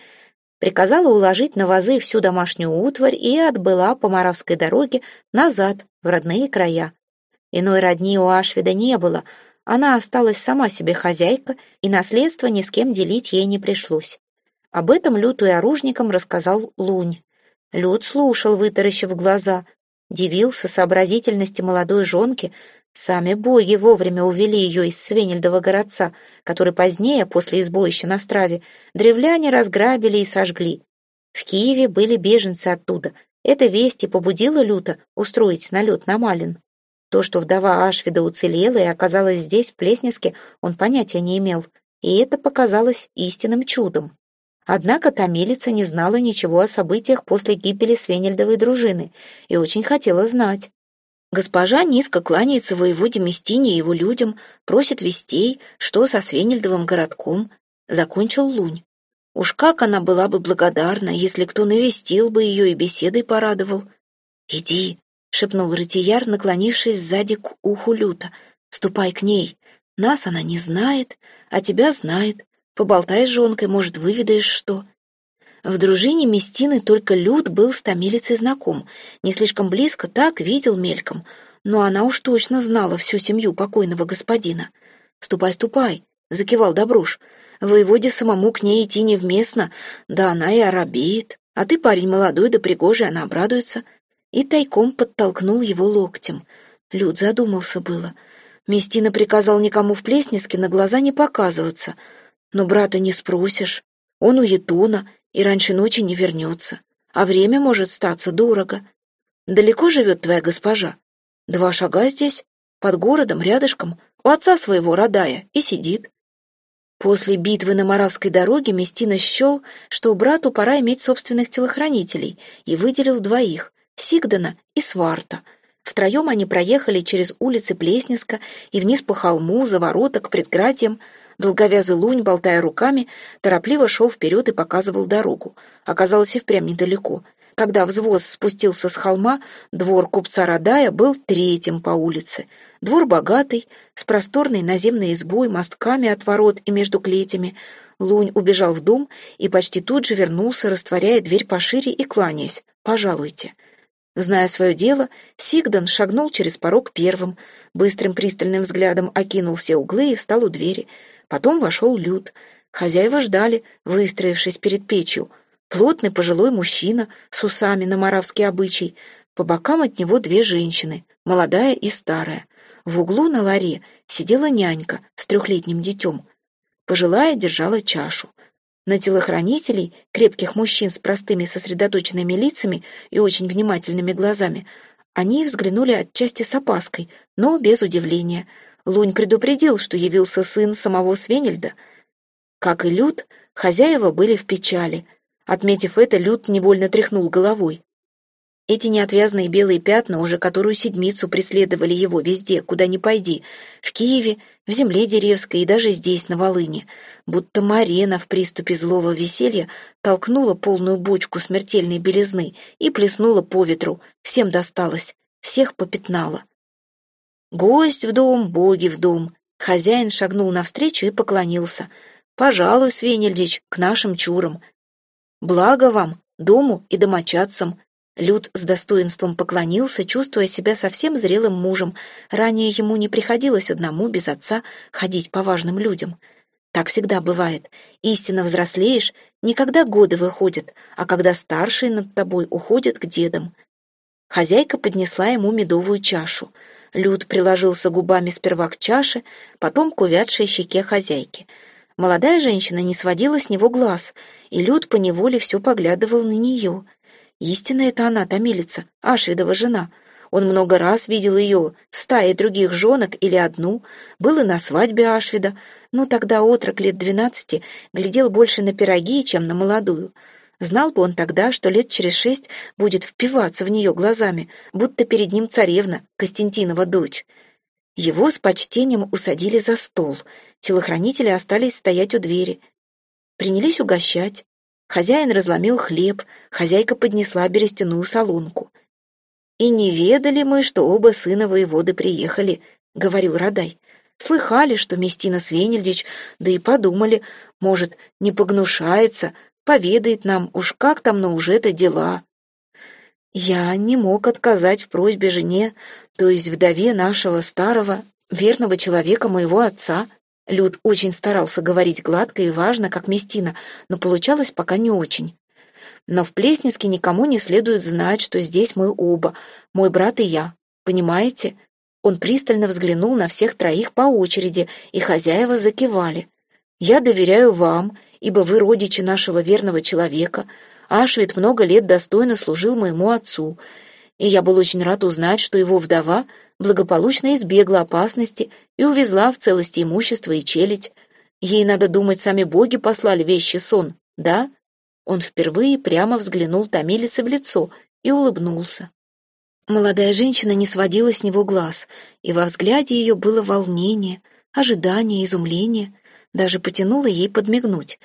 Приказала уложить на вазы всю домашнюю утварь и отбыла по Моравской дороге назад, в родные края. Иной родни у Ашвида не было, она осталась сама себе хозяйка, и наследство ни с кем делить ей не пришлось. Об этом Люту и оружникам рассказал Лунь. Лют слушал, вытаращив глаза, дивился сообразительности молодой жонки. Сами боги вовремя увели ее из Свенельдова городца, который позднее, после избоища на Страве, древляне разграбили и сожгли. В Киеве были беженцы оттуда. Эта весть и побудила Люта устроить налет на Малин. То, что вдова Ашвида уцелела и оказалась здесь, в Плеснеске, он понятия не имел, и это показалось истинным чудом. Однако Томилица не знала ничего о событиях после гибели Свенельдовой дружины и очень хотела знать. Госпожа низко кланяется воеводе Местине и его людям, просит вестей, что со Свенельдовым городком, закончил Лунь. Уж как она была бы благодарна, если кто навестил бы ее и беседой порадовал. «Иди», — шепнул Ратияр, наклонившись сзади к уху Люта, — «ступай к ней. Нас она не знает, а тебя знает. Поболтай с жонкой, может, выведаешь что. В дружине Местины только Люд был с томилицей знаком. Не слишком близко, так, видел мельком. Но она уж точно знала всю семью покойного господина. «Ступай, ступай», — закивал Добруш. «Воеводе самому к ней идти невместно, да она и оробеет. А ты парень молодой да пригожий, она обрадуется». И тайком подтолкнул его локтем. Люд задумался было. Местина приказал никому в Плеснеске на глаза не показываться — но брата не спросишь. Он у Етуна и раньше ночи не вернется. А время может статься дорого. «Далеко живет твоя госпожа?» «Два шага здесь, под городом, рядышком, у отца своего Радая, и сидит». После битвы на Моравской дороге Местина счел, что брату пора иметь собственных телохранителей, и выделил двоих — Сигдана и Сварта. Втроем они проехали через улицы Плесниска и вниз по холму, за ворота, к предградьям. Долговязый лунь, болтая руками, торопливо шел вперед и показывал дорогу. Оказалось и впрямь недалеко. Когда взвоз спустился с холма, двор купца Радая был третьим по улице — Двор богатый, с просторной наземной избой, мостками от ворот и между клетями. Лунь убежал в дом и почти тут же вернулся, растворяя дверь пошире и кланяясь. «Пожалуйте». Зная свое дело, Сигдан шагнул через порог первым, быстрым пристальным взглядом окинул все углы и встал у двери. Потом вошел Люд. Хозяева ждали, выстроившись перед печью. Плотный пожилой мужчина с усами на моравский обычай. По бокам от него две женщины, молодая и старая. В углу на ларе сидела нянька с трехлетним детем. Пожилая держала чашу. На телохранителей, крепких мужчин с простыми сосредоточенными лицами и очень внимательными глазами, они взглянули отчасти с опаской, но без удивления. Лунь предупредил, что явился сын самого Свенельда. Как и Люд, хозяева были в печали. Отметив это, Люд невольно тряхнул головой. Эти неотвязные белые пятна уже которую седмицу преследовали его везде, куда ни пойди. В Киеве, в земле деревской и даже здесь, на Волыне. Будто Марена в приступе злого веселья толкнула полную бочку смертельной белизны и плеснула по ветру. Всем досталось, всех попятнала. «Гость в дом, боги в дом!» Хозяин шагнул навстречу и поклонился. «Пожалуй, Свенельдич, к нашим чурам. Благо вам, дому и домочадцам!» Люд с достоинством поклонился, чувствуя себя совсем зрелым мужем. Ранее ему не приходилось одному без отца ходить по важным людям. Так всегда бывает. Истинно взрослеешь, не когда годы выходят, а когда старшие над тобой уходят к дедам. Хозяйка поднесла ему медовую чашу. Люд приложился губами сперва к чаше, потом к увядшей щеке хозяйки. Молодая женщина не сводила с него глаз, и Люд поневоле все поглядывал на нее — Истинно это она, томилица, Ашвидова жена. Он много раз видел ее в стае других женок или одну, был и на свадьбе Ашвида, но тогда отрок лет двенадцати глядел больше на пироги, чем на молодую. Знал бы он тогда, что лет через шесть будет впиваться в нее глазами, будто перед ним царевна, Костянтинова дочь. Его с почтением усадили за стол, телохранители остались стоять у двери. Принялись угощать. Хозяин разломил хлеб, хозяйка поднесла берестяную солонку. «И не ведали мы, что оба сына воеводы приехали», — говорил Радай. «Слыхали, что Местина Свенельдич, да и подумали, может, не погнушается, поведает нам, уж как там на уже-то дела». Я не мог отказать в просьбе жене, то есть вдове нашего старого, верного человека моего отца, Люд очень старался говорить гладко и важно, как Местина, но получалось пока не очень. Но в Плесниске никому не следует знать, что здесь мы оба, мой брат и я. Понимаете? Он пристально взглянул на всех троих по очереди, и хозяева закивали. «Я доверяю вам, ибо вы родичи нашего верного человека. Ашвид много лет достойно служил моему отцу, и я был очень рад узнать, что его вдова благополучно избегла опасности и увезла в целости имущество и челядь. Ей, надо думать, сами боги послали вещи сон, да? Он впервые прямо взглянул Томилице в лицо и улыбнулся. Молодая женщина не сводила с него глаз, и во взгляде ее было волнение, ожидание, изумление, даже потянуло ей подмигнуть.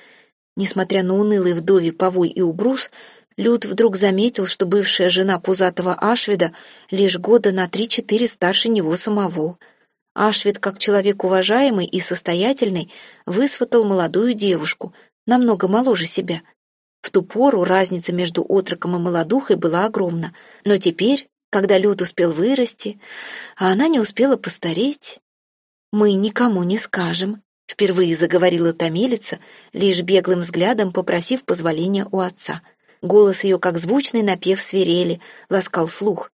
Несмотря на унылый вдове повой и убрус, Люд вдруг заметил, что бывшая жена пузатого Ашвида лишь года на три-четыре старше него самого. Ашвид, как человек уважаемый и состоятельный, высватал молодую девушку, намного моложе себя. В ту пору разница между отроком и молодухой была огромна, но теперь, когда Люд успел вырасти, а она не успела постареть, «Мы никому не скажем», — впервые заговорила томилица, лишь беглым взглядом попросив позволения у отца — Голос ее, как звучный напев свирели, ласкал слух.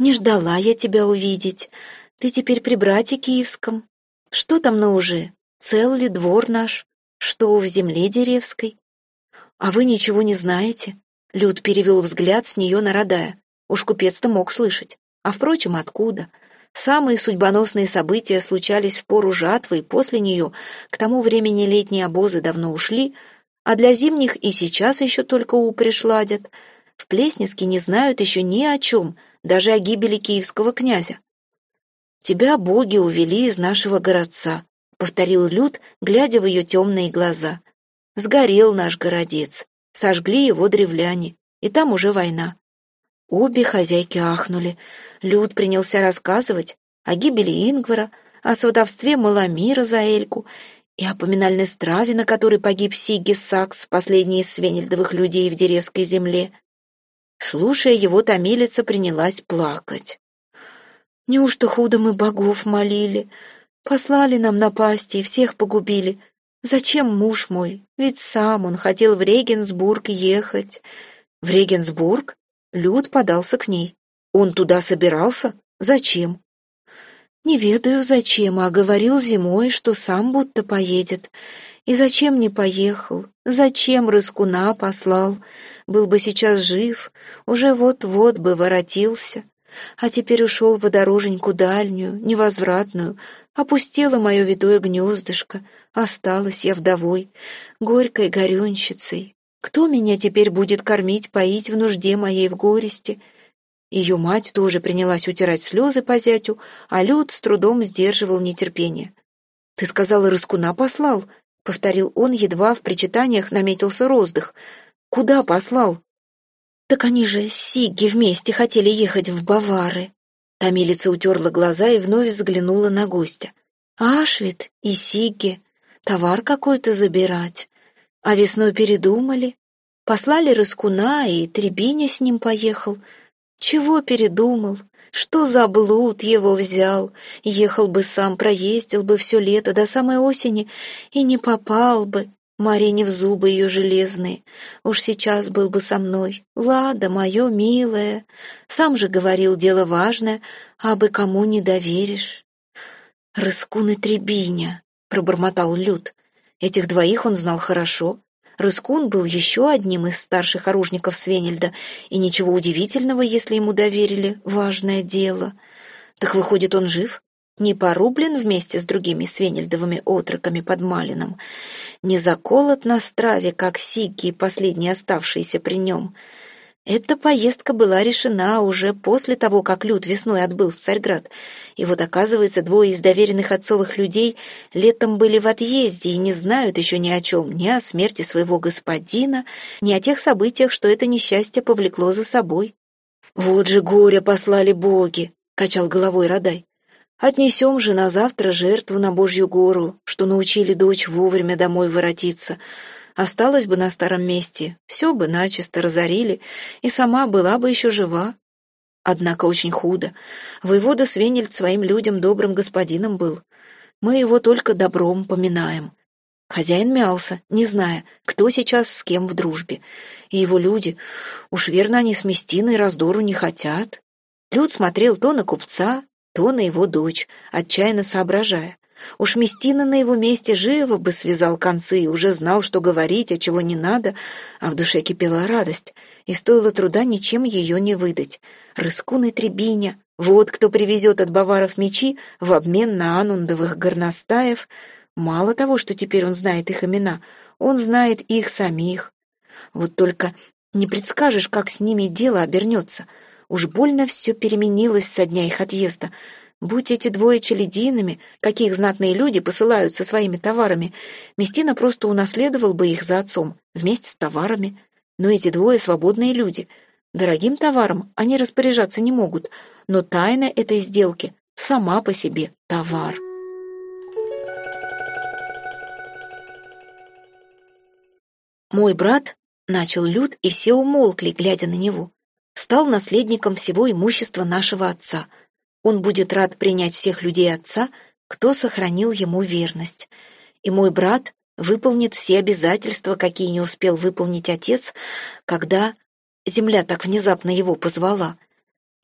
«Не ждала я тебя увидеть. Ты теперь при брате киевском. Что там на уже? Цел ли двор наш? Что в земле деревской? А вы ничего не знаете?» Люд перевел взгляд с нее на Радая. Уж купец-то мог слышать. А впрочем, откуда? Самые судьбоносные события случались в пору жатвы, и после нее, к тому времени летние обозы давно ушли, а для зимних и сейчас еще только упряжь ладят. В Плесницке не знают еще ни о чем, даже о гибели киевского князя. «Тебя боги увели из нашего городца», — повторил Люд, глядя в ее темные глаза. «Сгорел наш городец, сожгли его древляне, и там уже война. Обе хозяйки ахнули. Люд принялся рассказывать о гибели Ингвара, о сватовстве Маламира за Эльку и о поминальной страве, на которой погиб Сигги Сакс, последний из свенельдовых людей в Деревской земле. Слушая его, томилица принялась плакать. «Неужто худо мы богов молили? Послали нам напасти и всех погубили. Зачем муж мой? Ведь сам он хотел в Регенсбург ехать». «В Регенсбург?» Люд подался к ней. Он туда собирался? Зачем? Не ведаю, зачем, а говорил зимой, что сам будто поедет. И зачем не поехал? Зачем Рыскуна послал? Был бы сейчас жив, уже вот-вот бы воротился. А теперь ушел водороженьку дальнюю, невозвратную, опустело мое видое гнездышко, осталась я вдовой, горькой горюнщицей, кто меня теперь будет кормить, поить в нужде моей в горести? Ее мать тоже принялась утирать слезы по зятю, а Люд с трудом сдерживал нетерпение. «Ты сказала, Рыскуна послал?» — повторил он, едва в причитаниях наметился роздых. «Куда послал?» «Так они же с Сигги вместе хотели ехать в Бавары». Томилица утерла глаза и вновь взглянула на гостя. «Ашвит и Сигги. Товар какой-то забирать. А весной передумали. Послали Рыскуна, и Требиня с ним поехал. Чего передумал? Что за блуд его взял? Ехал бы сам, проездил бы все лето до самой осени и не попал бы. Марине в зубы ее железные. Уж сейчас был бы со мной. Лада, мое милое. Сам же говорил, дело важное, а бы кому не доверишь. Рыскун и Требиня, пробормотал Люд. Этих двоих он знал хорошо. Рыскун был еще одним из старших оружников Свенельда, и ничего удивительного, если ему доверили важное дело. Так выходит, он жив? Не порублен вместе с другими свенельдовыми отроками под Малином, не заколот на страве, как Сигги, последний оставшийся при нем — эта поездка была решена уже после того, как Люд весной отбыл в Царьград. И вот, оказывается, двое из доверенных отцовых людей летом были в отъезде и не знают еще ни о чем, ни о смерти своего господина, ни о тех событиях, что это несчастье повлекло за собой. «Вот же горе послали боги!» — качал головой Радай. «Отнесем же на завтра жертву на Божью гору, что научили дочь вовремя домой воротиться» осталась бы на старом месте, все бы начисто разорили, и сама была бы еще жива. Однако очень худо. Воевода Свенельд своим людям добрым господином был. Мы его только добром поминаем. Хозяин мялся, не зная, кто сейчас с кем в дружбе. И его люди, уж верно, они с Местиной раздору не хотят. Люд смотрел то на купца, то на его дочь, отчаянно соображая. Уж Местина на его месте живо бы связал концы и уже знал, что говорить, а чего не надо, а в душе кипела радость, и стоило труда ничем ее не выдать. Рыскун и Требиня, вот кто привезет от баваров мечи в обмен на анундовых горностаев. Мало того, что теперь он знает их имена, он знает их самих. Вот только не предскажешь, как с ними дело обернется. Уж больно все переменилось со дня их отъезда — Будь эти двое челядинами, каких знатные люди посылают со своими товарами, Местина просто унаследовал бы их за отцом, вместе с товарами. Но эти двое свободные люди. Дорогим товаром они распоряжаться не могут, но тайна этой сделки сама по себе товар. Мой брат начал Люд, и все умолкли, глядя на него. Стал наследником всего имущества нашего отца — он будет рад принять всех людей отца, кто сохранил ему верность. И мой брат выполнит все обязательства, какие не успел выполнить отец, когда земля так внезапно его позвала.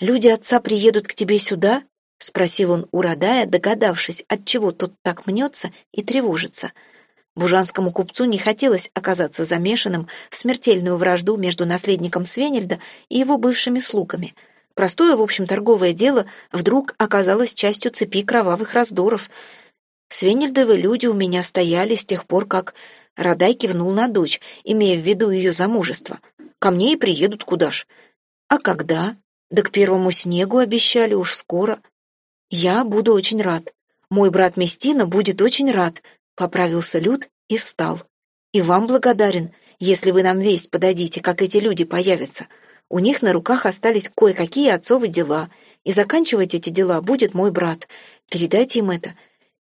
«Люди отца приедут к тебе сюда?» — спросил он у Радая, догадавшись, от чего тот так мнется и тревожится. Бужанскому купцу не хотелось оказаться замешанным в смертельную вражду между наследником Свенельда и его бывшими слугами — Простое, в общем, торговое дело вдруг оказалось частью цепи кровавых раздоров. Свенельдовы люди у меня стояли с тех пор, как Радай кивнул на дочь, имея в виду ее замужество. Ко мне и приедут куда ж. А когда? Да к первому снегу обещали уж скоро. Я буду очень рад. Мой брат Местина будет очень рад, поправился Люд и встал. И вам благодарен, если вы нам весть подадите, как эти люди появятся. У них на руках остались кое-какие отцовы дела, и заканчивать эти дела будет мой брат. Передайте им это.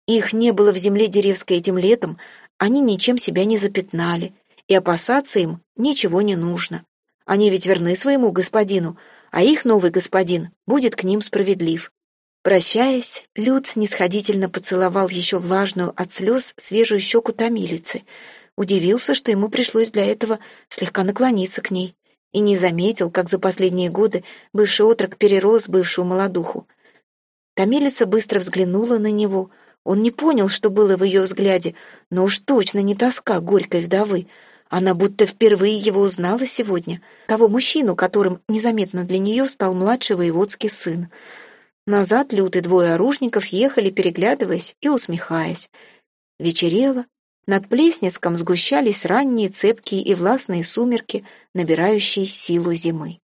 Их не было в земле деревской этим летом, они ничем себя не запятнали, и опасаться им ничего не нужно. Они ведь верны своему господину, а их новый господин будет к ним справедлив. Прощаясь, Люд снисходительно поцеловал еще влажную от слез свежую щеку томилицы. Удивился, что ему пришлось для этого слегка наклониться к ней, и не заметил, как за последние годы бывший отрок перерос бывшую молодуху. Томилица быстро взглянула на него — он не понял, что было в ее взгляде, но уж точно не тоска горькой вдовы. Она будто впервые его узнала сегодня, того мужчину, которым незаметно для нее стал младший воеводский сын. Назад лютые двое оружников ехали, переглядываясь и усмехаясь. Вечерело, над Плесницком сгущались ранние цепкие и властные сумерки, набирающие силу зимы.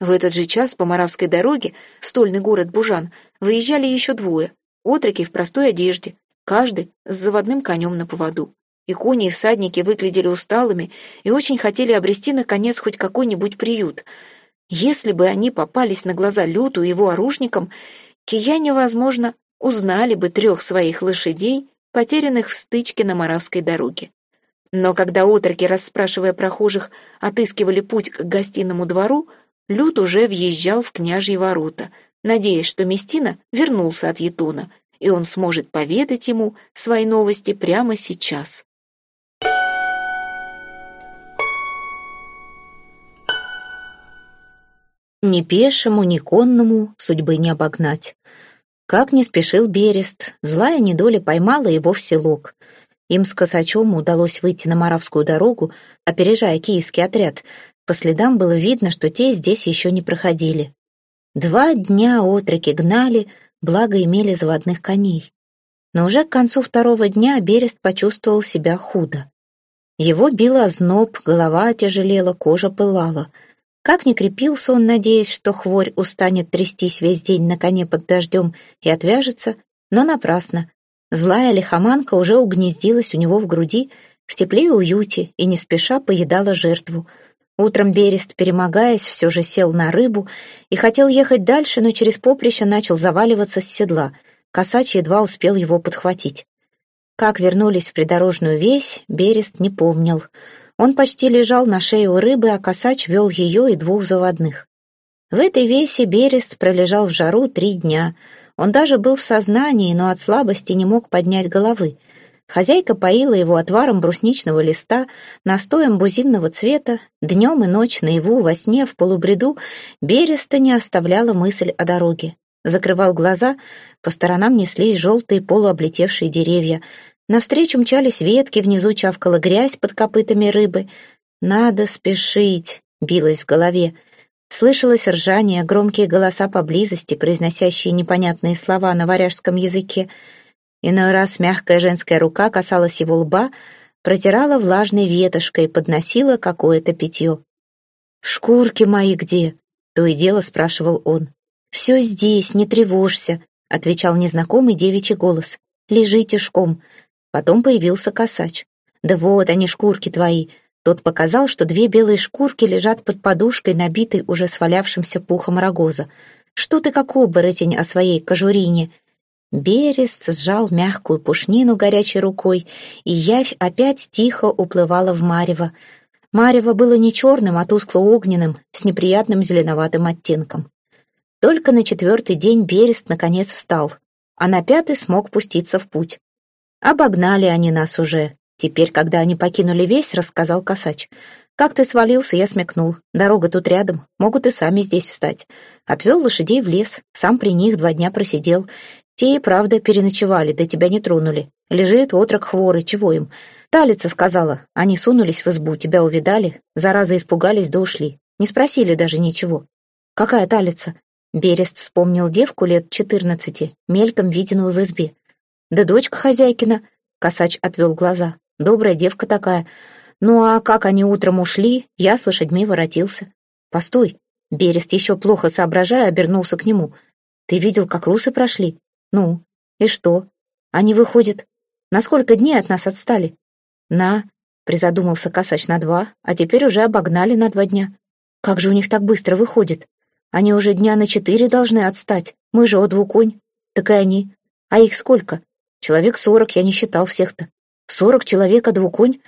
В этот же час по Моравской дороге, стольный город Бужан, выезжали еще двое Отроки в простой одежде, каждый с заводным конем на поводу. И кони, и всадники выглядели усталыми и очень хотели обрести, наконец, хоть какой-нибудь приют. Если бы они попались на глаза Люту и его оружникам, кияне, возможно, узнали бы трех своих лошадей, потерянных в стычке на Моравской дороге. Но когда отроки, расспрашивая прохожих, отыскивали путь к гостиному двору, Лют уже въезжал в княжьи ворота — надеясь, что Местина вернулся от Етуна, и он сможет поведать ему свои новости прямо сейчас. Ни пешему, ни конному судьбы не обогнать. Как не спешил Берест, злая недоля поймала его в селок. Им с Косачом удалось выйти на Моравскую дорогу, опережая киевский отряд. По следам было видно, что те здесь еще не проходили. Два дня отроки гнали, благо имели заводных коней. Но уже к концу второго дня Берест почувствовал себя худо. Его бил озноб, голова тяжелела, кожа пылала. Как ни крепился он, надеясь, что хворь устанет трястись весь день на коне под дождем и отвяжется, но напрасно. Злая лихоманка уже угнездилась у него в груди, в тепле и уюте, и не спеша поедала жертву — Утром Берест, перемогаясь, все же сел на рыбу и хотел ехать дальше, но через поприще начал заваливаться с седла. Косач едва успел его подхватить. Как вернулись в придорожную весь, Берест не помнил. Он почти лежал на шее у рыбы, а косач вел ее и двух заводных. В этой весе Берест пролежал в жару три дня. Он даже был в сознании, но от слабости не мог поднять головы. Хозяйка поила его отваром брусничного листа, настоем бузинного цвета, днем и ночь наяву, во сне, в полубреду, Береста не оставляла мысль о дороге. Закрывал глаза, по сторонам неслись желтые полуоблетевшие деревья. Навстречу мчались ветки, внизу чавкала грязь под копытами рыбы. «Надо спешить», — билось в голове. Слышалось ржание, громкие голоса поблизости, произносящие непонятные слова на варяжском языке — Иной раз мягкая женская рука касалась его лба, протирала влажной ветошкой, подносила какое-то питье. «Шкурки мои где?» — то и дело спрашивал он. «Все здесь, не тревожься», — отвечал незнакомый девичий голос. «Лежи тишком». Потом появился косач. «Да вот они, шкурки твои». Тот показал, что две белые шкурки лежат под подушкой, набитой уже свалявшимся пухом рогоза. «Что ты как оборотень о своей кожурине?» Берест сжал мягкую пушнину горячей рукой, и явь опять тихо уплывала в марево. Марево было не черным, а тускло-огненным, с неприятным зеленоватым оттенком. Только на четвертый день Берест наконец встал, а на пятый смог пуститься в путь. «Обогнали они нас уже. Теперь, когда они покинули весь, — рассказал косач. Как ты свалился, я смекнул. Дорога тут рядом, могут и сами здесь встать. Отвел лошадей в лес, сам при них два дня просидел. Те и правда переночевали, да тебя не тронули. Лежит отрок хворый, чего им? Талица сказала, они сунулись в избу, тебя увидали, зараза испугались да ушли. Не спросили даже ничего. Какая талица? Берест вспомнил девку лет четырнадцати, мельком виденную в избе. Да дочка хозяйкина, косач отвел глаза. Добрая девка такая. Ну а как они утром ушли, я с лошадьми воротился. Постой, Берест еще плохо соображая, обернулся к нему. Ты видел, как русы прошли? Ну, и что? Они, выходят, на сколько дней от нас отстали? На, призадумался косач на два, а теперь уже обогнали на два дня. Как же у них так быстро выходит? Они уже дня на четыре должны отстать. Мы же о конь. Так и они. А их сколько? Человек сорок, я не считал всех-то. Сорок человек, а двуконь?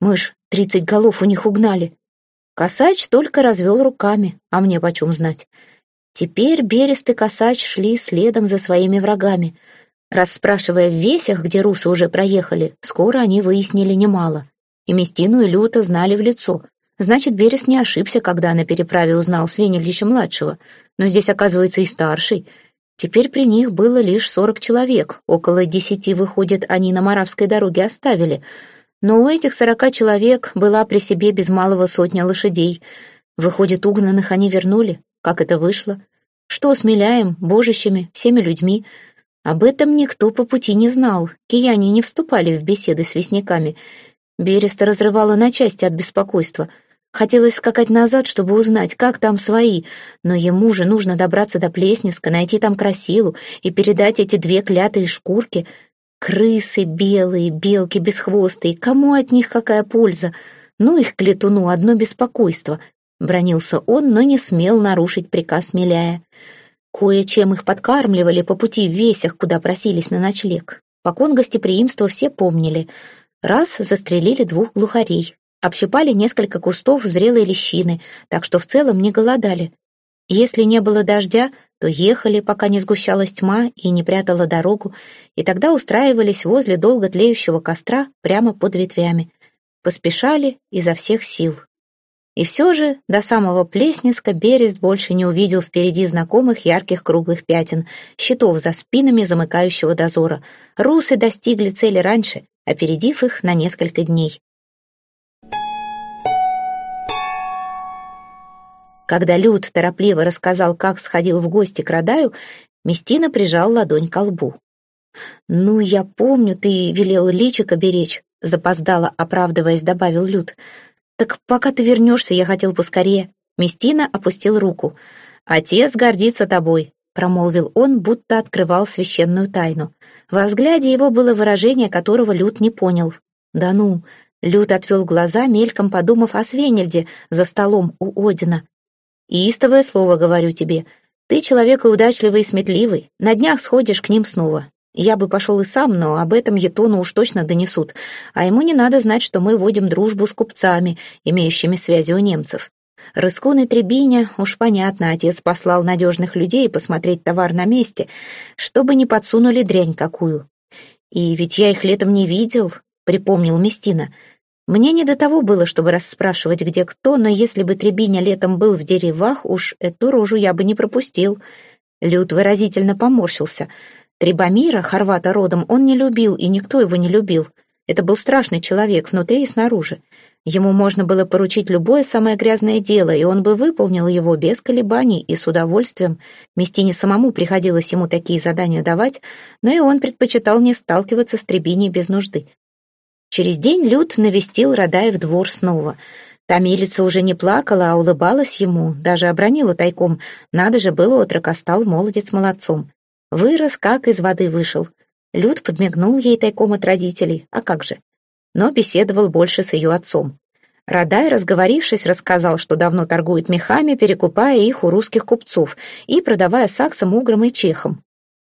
Мы ж тридцать голов у них угнали. Косач только развел руками, а мне почем знать. Теперь Берест и Косач шли следом за своими врагами. Расспрашивая в весях, где русы уже проехали, скоро они выяснили немало. И Местину и Люта знали в лицо. Значит, Берест не ошибся, когда на переправе узнал Свенельдича-младшего. Но здесь, оказывается, и старший. Теперь при них было лишь сорок человек. Около десяти, выходит, они на Моравской дороге оставили. Но у этих сорока человек была при себе без малого сотня лошадей. Выходит, угнанных они вернули. Как это вышло? Что с Миляем, Божищами, всеми людьми? Об этом никто по пути не знал. Кияне не вступали в беседы с вестниками. Береста разрывала на части от беспокойства — Хотелось скакать назад, чтобы узнать, как там свои, но ему же нужно добраться до Плесниска, найти там красилу и передать эти две клятые шкурки. Крысы белые, белки бесхвостые, кому от них какая польза? Ну их к летуну одно беспокойство. Бронился он, но не смел нарушить приказ Миляя. Кое-чем их подкармливали по пути в весях, куда просились на ночлег. Покон гостеприимства все помнили. Раз застрелили двух глухарей, Общипали несколько кустов зрелой лещины, так что в целом не голодали. Если не было дождя, то ехали, пока не сгущалась тьма и не прятала дорогу, и тогда устраивались возле долго тлеющего костра прямо под ветвями. Поспешали изо всех сил. И все же до самого Плесниска Берест больше не увидел впереди знакомых ярких круглых пятен, щитов за спинами замыкающего дозора. Русы достигли цели раньше, опередив их на несколько дней. Когда Люд торопливо рассказал, как сходил в гости к Радаю, Местина прижал ладонь к лбу. «Ну, я помню, ты велел личико беречь», — запоздало, оправдываясь, добавил Люд. «Так пока ты вернешься, я хотел поскорее». Местина опустил руку. «Отец гордится тобой», — промолвил он, будто открывал священную тайну. Во взгляде его было выражение, которого Люд не понял. «Да ну!» — Люд отвел глаза, мельком подумав о Свенельде за столом у Одина. Истовое слово говорю тебе. Ты человек и удачливый, и сметливый. На днях сходишь к ним снова. Я бы пошел и сам, но об этом Етону уж точно донесут. А ему не надо знать, что мы водим дружбу с купцами, имеющими связи у немцев. Рыскун и Требиня, уж понятно, отец послал надежных людей посмотреть товар на месте, чтобы не подсунули дрянь какую. И ведь я их летом не видел, припомнил Местина. Мне не до того было, чтобы расспрашивать, где кто, но если бы Требиня летом был в деревах, уж эту рожу я бы не пропустил. Люд выразительно поморщился. Требомира, хорвата родом, он не любил, и никто его не любил. Это был страшный человек, внутри и снаружи. Ему можно было поручить любое самое грязное дело, и он бы выполнил его без колебаний и с удовольствием. Местине самому приходилось ему такие задания давать, но и он предпочитал не сталкиваться с Требиней без нужды. Через день Люд навестил Радаев двор снова. Та милица уже не плакала, а улыбалась ему, даже обронила тайком. Надо же было, отрок стал молодец молодцом. Вырос, как из воды вышел. Люд подмигнул ей тайком от родителей, а как же. Но беседовал больше с ее отцом. Радай, разговорившись, рассказал, что давно торгует мехами, перекупая их у русских купцов и продавая саксам, уграм и чехам.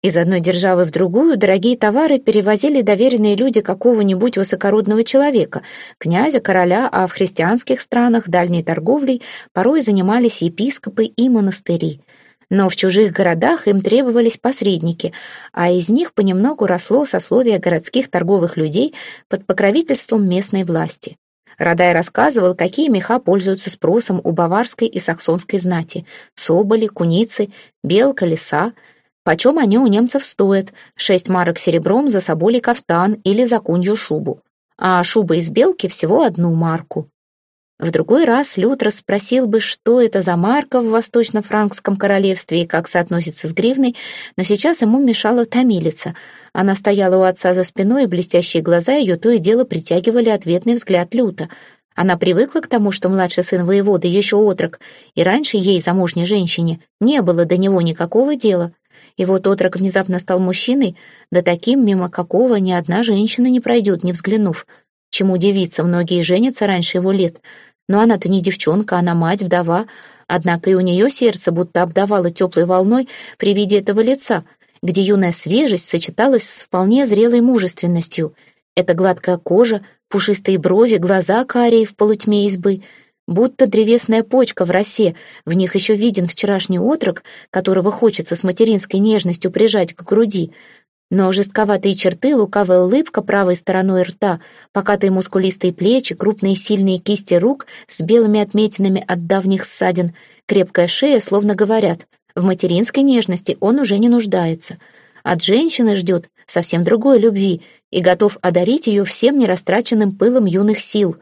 Из одной державы в другую дорогие товары перевозили доверенные люди какого-нибудь высокородного человека, князя, короля, а в христианских странах дальней торговлей порой занимались епископы и монастыри. Но в чужих городах им требовались посредники, а из них понемногу росло сословие городских торговых людей под покровительством местной власти. Радай рассказывал, какие меха пользуются спросом у баварской и саксонской знати. Соболи, куницы, белка, лиса — Почем они у немцев стоят? Шесть марок серебром за соболей кафтан или за кунью шубу. А шуба из белки всего одну марку. В другой раз Лютер спросил бы, что это за марка в Восточно-Франкском королевстве и как соотносится с гривной, но сейчас ему мешала томилица. Она стояла у отца за спиной, и блестящие глаза ее то и дело притягивали ответный взгляд Люта. Она привыкла к тому, что младший сын воевода еще отрок, и раньше ей, замужней женщине, не было до него никакого дела. И вот отрок внезапно стал мужчиной, да таким, мимо какого ни одна женщина не пройдет, не взглянув. Чему удивиться, многие женятся раньше его лет — но она-то не девчонка, она мать, вдова. Однако и у нее сердце будто обдавало теплой волной при виде этого лица, где юная свежесть сочеталась с вполне зрелой мужественностью. Это гладкая кожа, пушистые брови, глаза карие в полутьме избы, будто древесная почка в росе, в них еще виден вчерашний отрок, которого хочется с материнской нежностью прижать к груди — но жестковатые черты, лукавая улыбка правой стороной рта, покатые мускулистые плечи, крупные сильные кисти рук с белыми отметинами от давних ссадин, крепкая шея, словно говорят, в материнской нежности он уже не нуждается. От женщины ждет совсем другой любви и готов одарить ее всем нерастраченным пылом юных сил.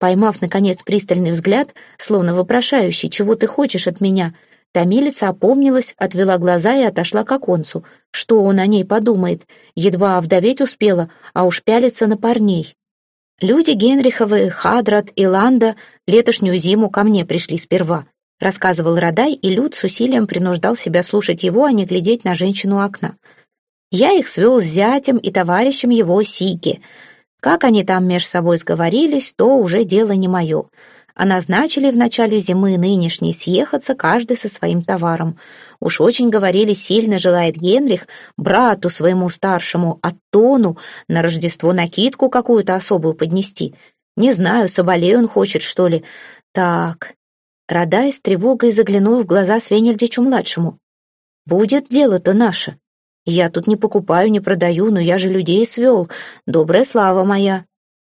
Поймав, наконец, пристальный взгляд, словно вопрошающий, чего ты хочешь от меня — Томилица опомнилась, отвела глаза и отошла к оконцу. Что он о ней подумает? Едва овдоветь успела, а уж пялится на парней. Люди Генриховы, Хадрат и Ланда летошнюю зиму ко мне пришли сперва. Рассказывал Радай, и Люд с усилием принуждал себя слушать его, а не глядеть на женщину окна. Я их свел с зятем и товарищем его Сиги. Как они там меж собой сговорились, то уже дело не мое а назначили в начале зимы нынешней съехаться каждый со своим товаром. Уж очень говорили, сильно желает Генрих брату своему старшему Аттону на Рождество накидку какую-то особую поднести. Не знаю, соболей он хочет, что ли. Так. Радай с тревогой заглянул в глаза Свенельдичу-младшему. «Будет дело-то наше. Я тут не покупаю, не продаю, но я же людей свел. Добрая слава моя.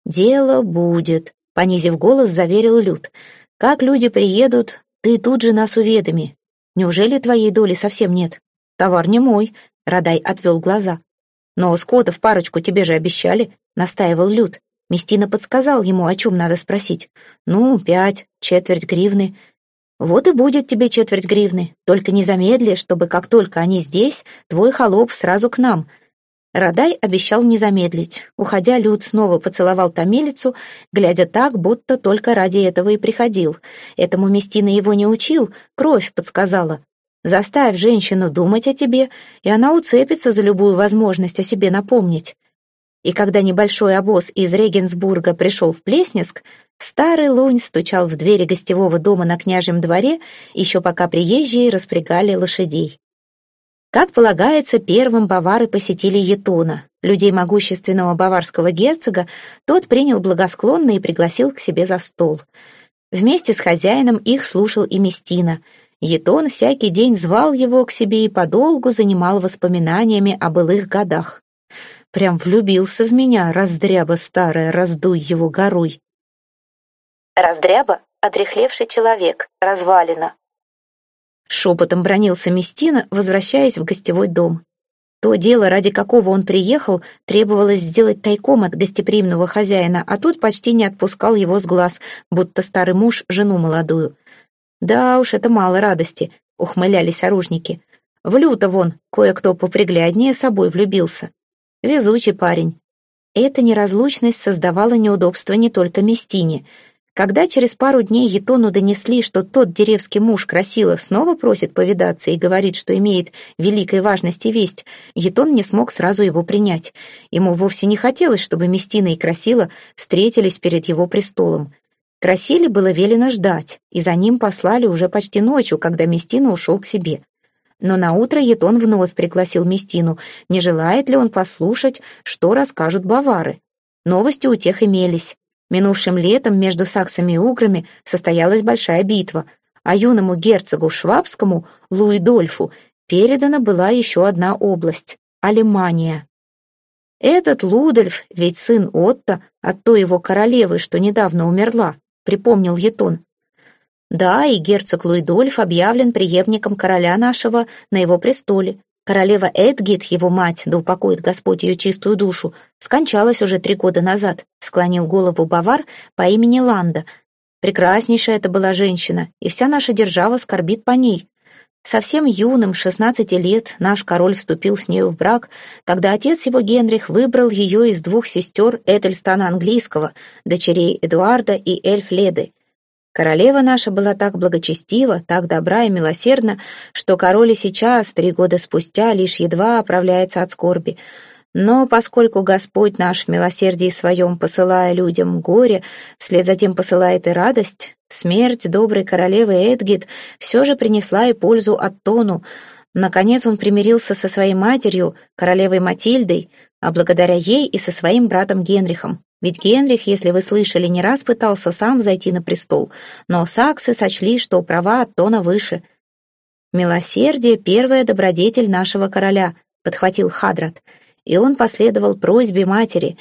Дело будет понизив голос, заверил Люд. «Как люди приедут, ты тут же нас уведоми. Неужели твоей доли совсем нет? Товар не мой», — Радай отвел глаза. «Но скота в парочку тебе же обещали», — настаивал Люд. Местина подсказал ему, о чем надо спросить. «Ну, пять, четверть гривны». «Вот и будет тебе четверть гривны, только не замедли, чтобы как только они здесь, твой холоп сразу к нам. Радай обещал не замедлить. Уходя, Люд снова поцеловал томилицу, глядя так, будто только ради этого и приходил. Этому Местина его не учил, кровь подсказала. Заставь женщину думать о тебе, и она уцепится за любую возможность о себе напомнить. И когда небольшой обоз из Регенсбурга пришел в Плеснеск, старый лунь стучал в двери гостевого дома на княжьем дворе, еще пока приезжие распрягали лошадей. Как полагается, первым бавары посетили Етона. Людей могущественного баварского герцога тот принял благосклонно и пригласил к себе за стол. Вместе с хозяином их слушал и Местина. Етон всякий день звал его к себе и подолгу занимал воспоминаниями о былых годах. Прям влюбился в меня, раздряба старая, раздуй его горуй. Раздряба — отрехлевший человек, развалина, Шепотом бронился Местина, возвращаясь в гостевой дом. То дело, ради какого он приехал, требовалось сделать тайком от гостеприимного хозяина, а тот почти не отпускал его с глаз, будто старый муж жену молодую. «Да уж, это мало радости», — ухмылялись оружники. «В люто вон, кое-кто попригляднее собой влюбился. Везучий парень». Эта неразлучность создавала неудобства не только Местине — когда через пару дней Етону донесли, что тот деревский муж Красила снова просит повидаться и говорит, что имеет великой важности весть, Етон не смог сразу его принять. Ему вовсе не хотелось, чтобы Местина и Красила встретились перед его престолом. Красиле было велено ждать, и за ним послали уже почти ночью, когда Местина ушел к себе. Но наутро Етон вновь пригласил Местину, не желает ли он послушать, что расскажут бавары. Новости у тех имелись. Минувшим летом между саксами и уграми состоялась большая битва, а юному герцогу Швабскому, Луидольфу, передана была еще одна область — Алемания. Этот Лудольф, ведь сын Отто, от той его королевы, что недавно умерла, припомнил Етон. Да, и герцог Луидольф объявлен преемником короля нашего на его престоле, Королева Эдгит, его мать, да упокоит Господь ее чистую душу, скончалась уже три года назад, склонил голову Бавар по имени Ланда. Прекраснейшая это была женщина, и вся наша держава скорбит по ней. Совсем юным, 16 лет, наш король вступил с нею в брак, когда отец его Генрих выбрал ее из двух сестер Этельстана Английского, дочерей Эдуарда и Эльфледы. Королева наша была так благочестива, так добра и милосердна, что король и сейчас, три года спустя, лишь едва оправляется от скорби. Но поскольку Господь наш в милосердии своем, посылая людям горе, вслед за тем посылает и радость, смерть доброй королевы Эдгит все же принесла и пользу Аттону. Наконец он примирился со своей матерью, королевой Матильдой, а благодаря ей и со своим братом Генрихом. Ведь Генрих, если вы слышали, не раз пытался сам взойти на престол, но саксы сочли, что права Аттона выше. «Милосердие — первая добродетель нашего короля», — подхватил Хадрат — и он последовал просьбе матери,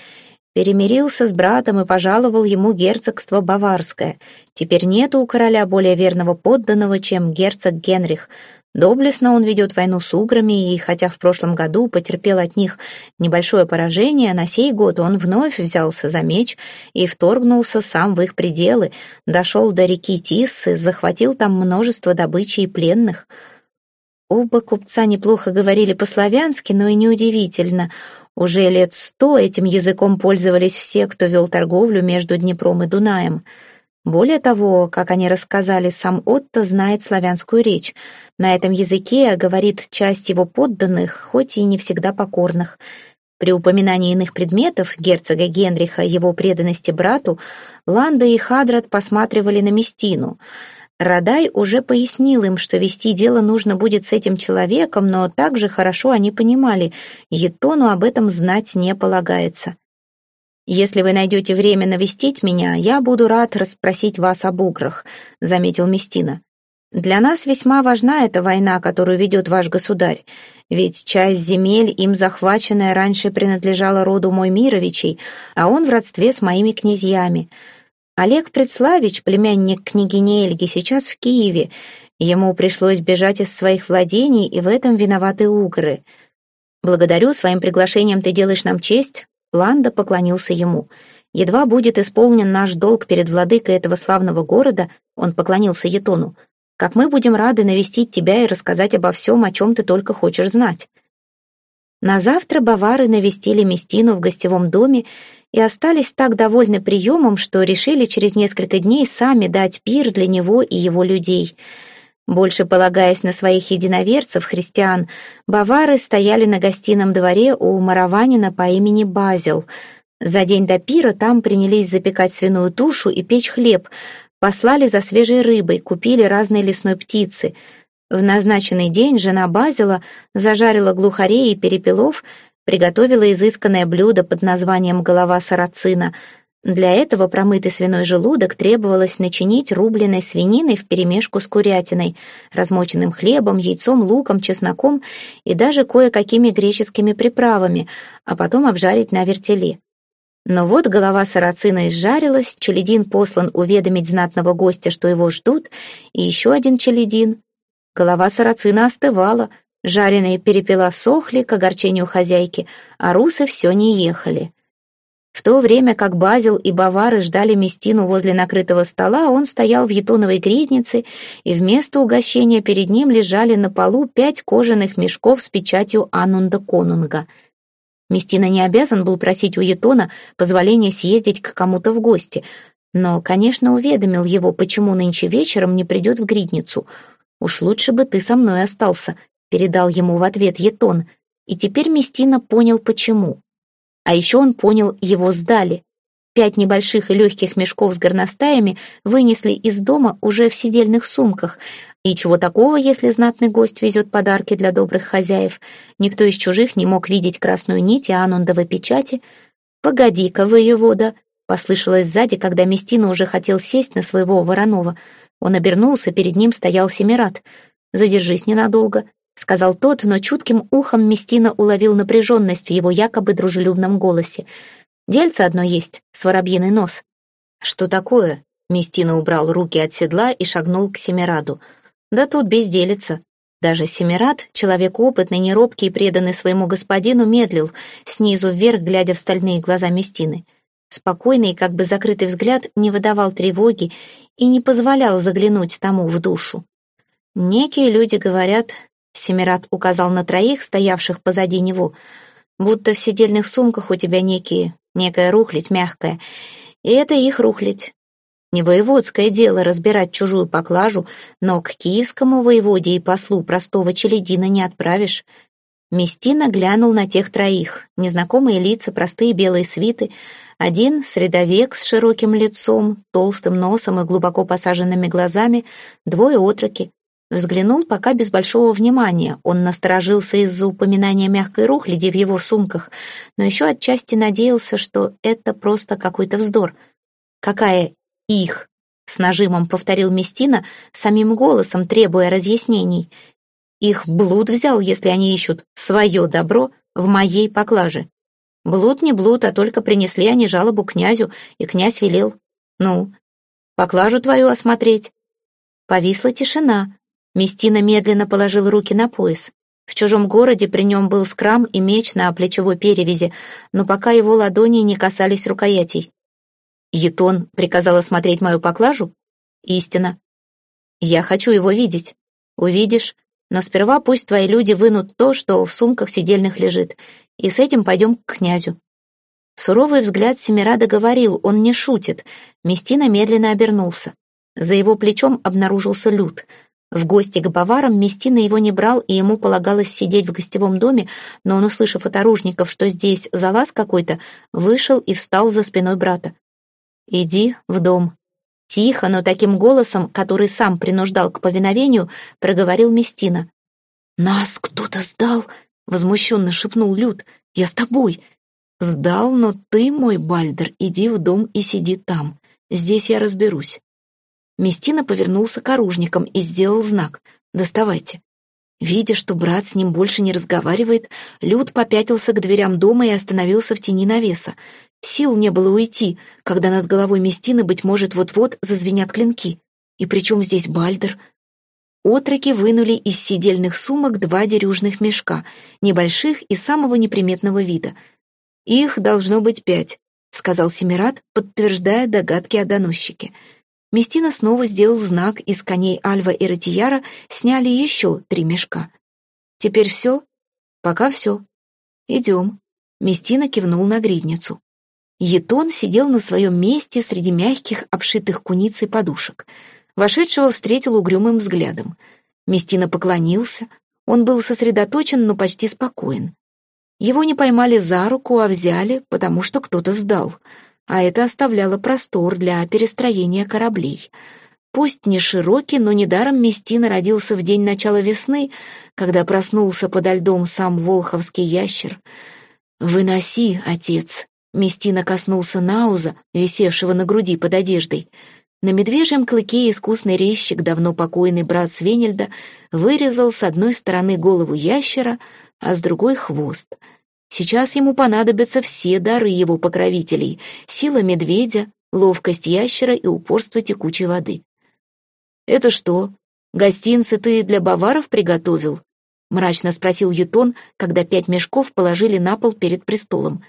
перемирился с братом и пожаловал ему герцогство Баварское. Теперь нет у короля более верного подданного, чем герцог Генрих. Доблестно он ведет войну с уграми, и хотя в прошлом году потерпел от них небольшое поражение, на сей год он вновь взялся за меч и вторгнулся сам в их пределы, дошел до реки Тиссы, захватил там множество добычи и пленных — Оба купца неплохо говорили по-славянски, но и неудивительно. Уже лет сто этим языком пользовались все, кто вел торговлю между Днепром и Дунаем. Более того, как они рассказали, сам Отто знает славянскую речь. На этом языке говорит часть его подданных, хоть и не всегда покорных. При упоминании иных предметов герцога Генриха, его преданности брату, Ланда и Хадрат посматривали на Местину — Радай уже пояснил им, что вести дело нужно будет с этим человеком, но также хорошо они понимали, Етону об этом знать не полагается. «Если вы найдете время навестить меня, я буду рад расспросить вас об уграх», — заметил Местина. «Для нас весьма важна эта война, которую ведет ваш государь, ведь часть земель, им захваченная раньше, принадлежала роду Моймировичей, а он в родстве с моими князьями». Олег Предславич, племянник княгини Эльги, сейчас в Киеве. Ему пришлось бежать из своих владений, и в этом виноваты угры. «Благодарю, своим приглашением ты делаешь нам честь», — Ланда поклонился ему. «Едва будет исполнен наш долг перед владыкой этого славного города», — он поклонился Етону, «как мы будем рады навестить тебя и рассказать обо всем, о чем ты только хочешь знать». На завтра бавары навестили Местину в гостевом доме, и остались так довольны приемом, что решили через несколько дней сами дать пир для него и его людей. Больше полагаясь на своих единоверцев, христиан, бавары стояли на гостином дворе у мараванина по имени Базил. За день до пира там принялись запекать свиную тушу и печь хлеб, послали за свежей рыбой, купили разные лесной птицы. В назначенный день жена Базила зажарила глухарей и перепелов, приготовила изысканное блюдо под названием «голова сарацина». Для этого промытый свиной желудок требовалось начинить рубленой свининой вперемешку с курятиной, размоченным хлебом, яйцом, луком, чесноком и даже кое-какими греческими приправами, а потом обжарить на вертеле. Но вот голова сарацина изжарилась, челядин послан уведомить знатного гостя, что его ждут, и еще один челядин. Голова сарацина остывала, Жареные перепела сохли к огорчению хозяйки, а русы все не ехали. В то время как Базил и Бавары ждали Местину возле накрытого стола, он стоял в етоновой гриднице, и вместо угощения перед ним лежали на полу пять кожаных мешков с печатью Анунда Конунга. Местина не обязан был просить у Етона позволения съездить к кому-то в гости, но, конечно, уведомил его, почему нынче вечером не придет в гридницу. «Уж лучше бы ты со мной остался», передал ему в ответ Етон, и теперь Местина понял, почему. А еще он понял, его сдали. Пять небольших и легких мешков с горностаями вынесли из дома уже в сидельных сумках. И чего такого, если знатный гость везет подарки для добрых хозяев? Никто из чужих не мог видеть красную нить и анундовой печати. «Погоди-ка, воевода!» — послышалось сзади, когда Местина уже хотел сесть на своего Воронова. Он обернулся, перед ним стоял Семират. «Задержись ненадолго», сказал тот, но чутким ухом Местина уловил напряженность в его якобы дружелюбном голосе. «Дельце одно есть, с воробьиный нос». «Что такое?» Местина убрал руки от седла и шагнул к Семираду. «Да тут безделица». Даже Семирад, человек опытный, неробкий и преданный своему господину, медлил, снизу вверх, глядя в стальные глаза Местины. Спокойный, как бы закрытый взгляд не выдавал тревоги, и не позволял заглянуть тому в душу. Некие люди говорят, Семират указал на троих, стоявших позади него, будто в сидельных сумках у тебя некие, некая рухлядь мягкая, и это их рухлядь. Не воеводское дело разбирать чужую поклажу, но к киевскому воеводе и послу простого челядина не отправишь. Местина глянул на тех троих. Незнакомые лица, простые белые свиты. Один — средовек с широким лицом, толстым носом и глубоко посаженными глазами, двое отроки. Взглянул пока без большого внимания. Он насторожился из-за упоминания мягкой рухляди в его сумках, но еще отчасти надеялся, что это просто какой-то вздор. Какая их? С нажимом повторил Местина, самим голосом требуя разъяснений. Их блуд взял, если они ищут свое добро в моей поклаже. Блуд не блуд, а только принесли они жалобу князю, и князь велел. Ну, поклажу твою осмотреть. Повисла тишина. Местина медленно положил руки на пояс. В чужом городе при нем был скрам и меч на плечевой перевязи, но пока его ладони не касались рукоятей. Етон приказал осмотреть мою поклажу? Истина. Я хочу его видеть. Увидишь, но сперва пусть твои люди вынут то, что в сумках сидельных лежит, и с этим пойдем к князю. Суровый взгляд Семирада говорил, он не шутит. Местина медленно обернулся. За его плечом обнаружился Люд. В гости к баварам Местина его не брал, и ему полагалось сидеть в гостевом доме, но он, услышав от оружников, что здесь залаз какой-то, вышел и встал за спиной брата. «Иди в дом». Тихо, но таким голосом, который сам принуждал к повиновению, проговорил Местина. «Нас кто-то сдал?» — возмущенно шепнул Люд. «Я с тобой». «Сдал, но ты, мой Бальдер, иди в дом и сиди там. Здесь я разберусь». Местина повернулся к оружникам и сделал знак «Доставайте». Видя, что брат с ним больше не разговаривает, Люд попятился к дверям дома и остановился в тени навеса. Сил не было уйти, когда над головой Местины, быть может, вот-вот зазвенят клинки. И причем здесь Бальдер? Отроки вынули из сидельных сумок два дерюжных мешка, небольших и самого неприметного вида. «Их должно быть пять», — сказал Семират, подтверждая догадки о доносчике. Местина снова сделал знак, и с коней Альва и Ратияра сняли еще три мешка. «Теперь все?» «Пока все. Идем». Местина кивнул на гридницу. Етон сидел на своем месте среди мягких, обшитых куницей подушек. Вошедшего встретил угрюмым взглядом. Местина поклонился. Он был сосредоточен, но почти спокоен. Его не поймали за руку, а взяли, потому что кто-то сдал. А это оставляло простор для перестроения кораблей. Пусть не широкий, но недаром Местина родился в день начала весны, когда проснулся подо льдом сам волховский ящер. «Выноси, отец», Местина коснулся Науза, висевшего на груди под одеждой. На медвежьем клыке искусный резчик, давно покойный брат Свенельда, вырезал с одной стороны голову ящера, а с другой — хвост. Сейчас ему понадобятся все дары его покровителей — сила медведя, ловкость ящера и упорство текучей воды. «Это что, гостинцы ты для баваров приготовил?» — мрачно спросил Ютон, когда пять мешков положили на пол перед престолом.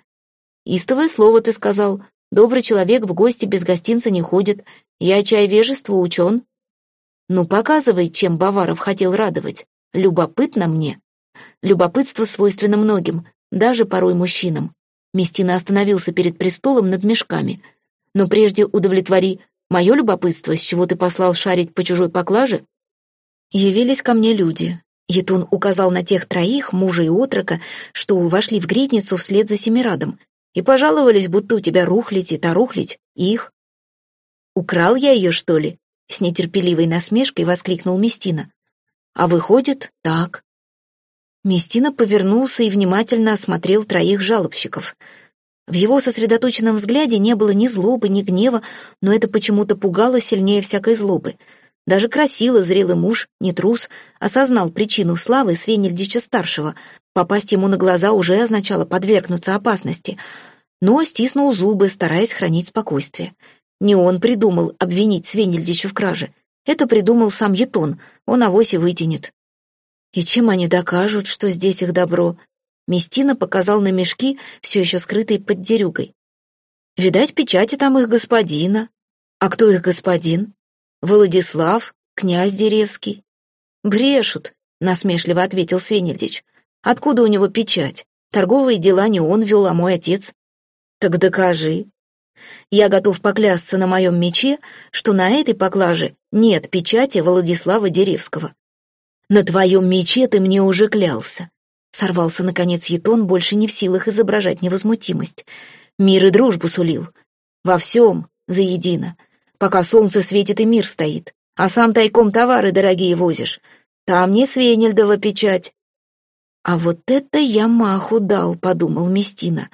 «Истовое слово ты сказал. Добрый человек в гости без гостинца не ходит. Я чай вежества учен». «Ну, показывай, чем Баваров хотел радовать. Любопытно мне». Любопытство свойственно многим, даже порой мужчинам. Местина остановился перед престолом над мешками. «Но прежде удовлетвори мое любопытство, с чего ты послал шарить по чужой поклаже?» Явились ко мне люди. Етун указал на тех троих, мужа и отрока, что вошли в гридницу вслед за Семирадом, и пожаловались, будто у тебя рухлить и та рухлить, их. Украл я ее, что ли? С нетерпеливой насмешкой воскликнул Местина. А выходит, так. Местина повернулся и внимательно осмотрел троих жалобщиков. В его сосредоточенном взгляде не было ни злобы, ни гнева, но это почему-то пугало сильнее всякой злобы. Даже красиво зрелый муж, не трус, осознал причину славы Свенельдича-старшего, Попасть ему на глаза уже означало подвергнуться опасности, но стиснул зубы, стараясь хранить спокойствие. Не он придумал обвинить Свенельдича в краже. Это придумал сам Етон, он авось и вытянет. И чем они докажут, что здесь их добро? Местина показал на мешки, все еще скрытые под дерюгой. Видать, печати там их господина. А кто их господин? Владислав, князь Деревский. Брешут, насмешливо ответил Свенельдич. Откуда у него печать? Торговые дела не он вел, а мой отец. Так докажи. Я готов поклясться на моем мече, что на этой поклаже нет печати Владислава Деревского. На твоем мече ты мне уже клялся. Сорвался, наконец, Етон, больше не в силах изображать невозмутимость. Мир и дружбу сулил. Во всем заедино. Пока солнце светит и мир стоит. А сам тайком товары дорогие возишь. Там не Свенельдова печать. А вот это я маху дал, подумал Местина.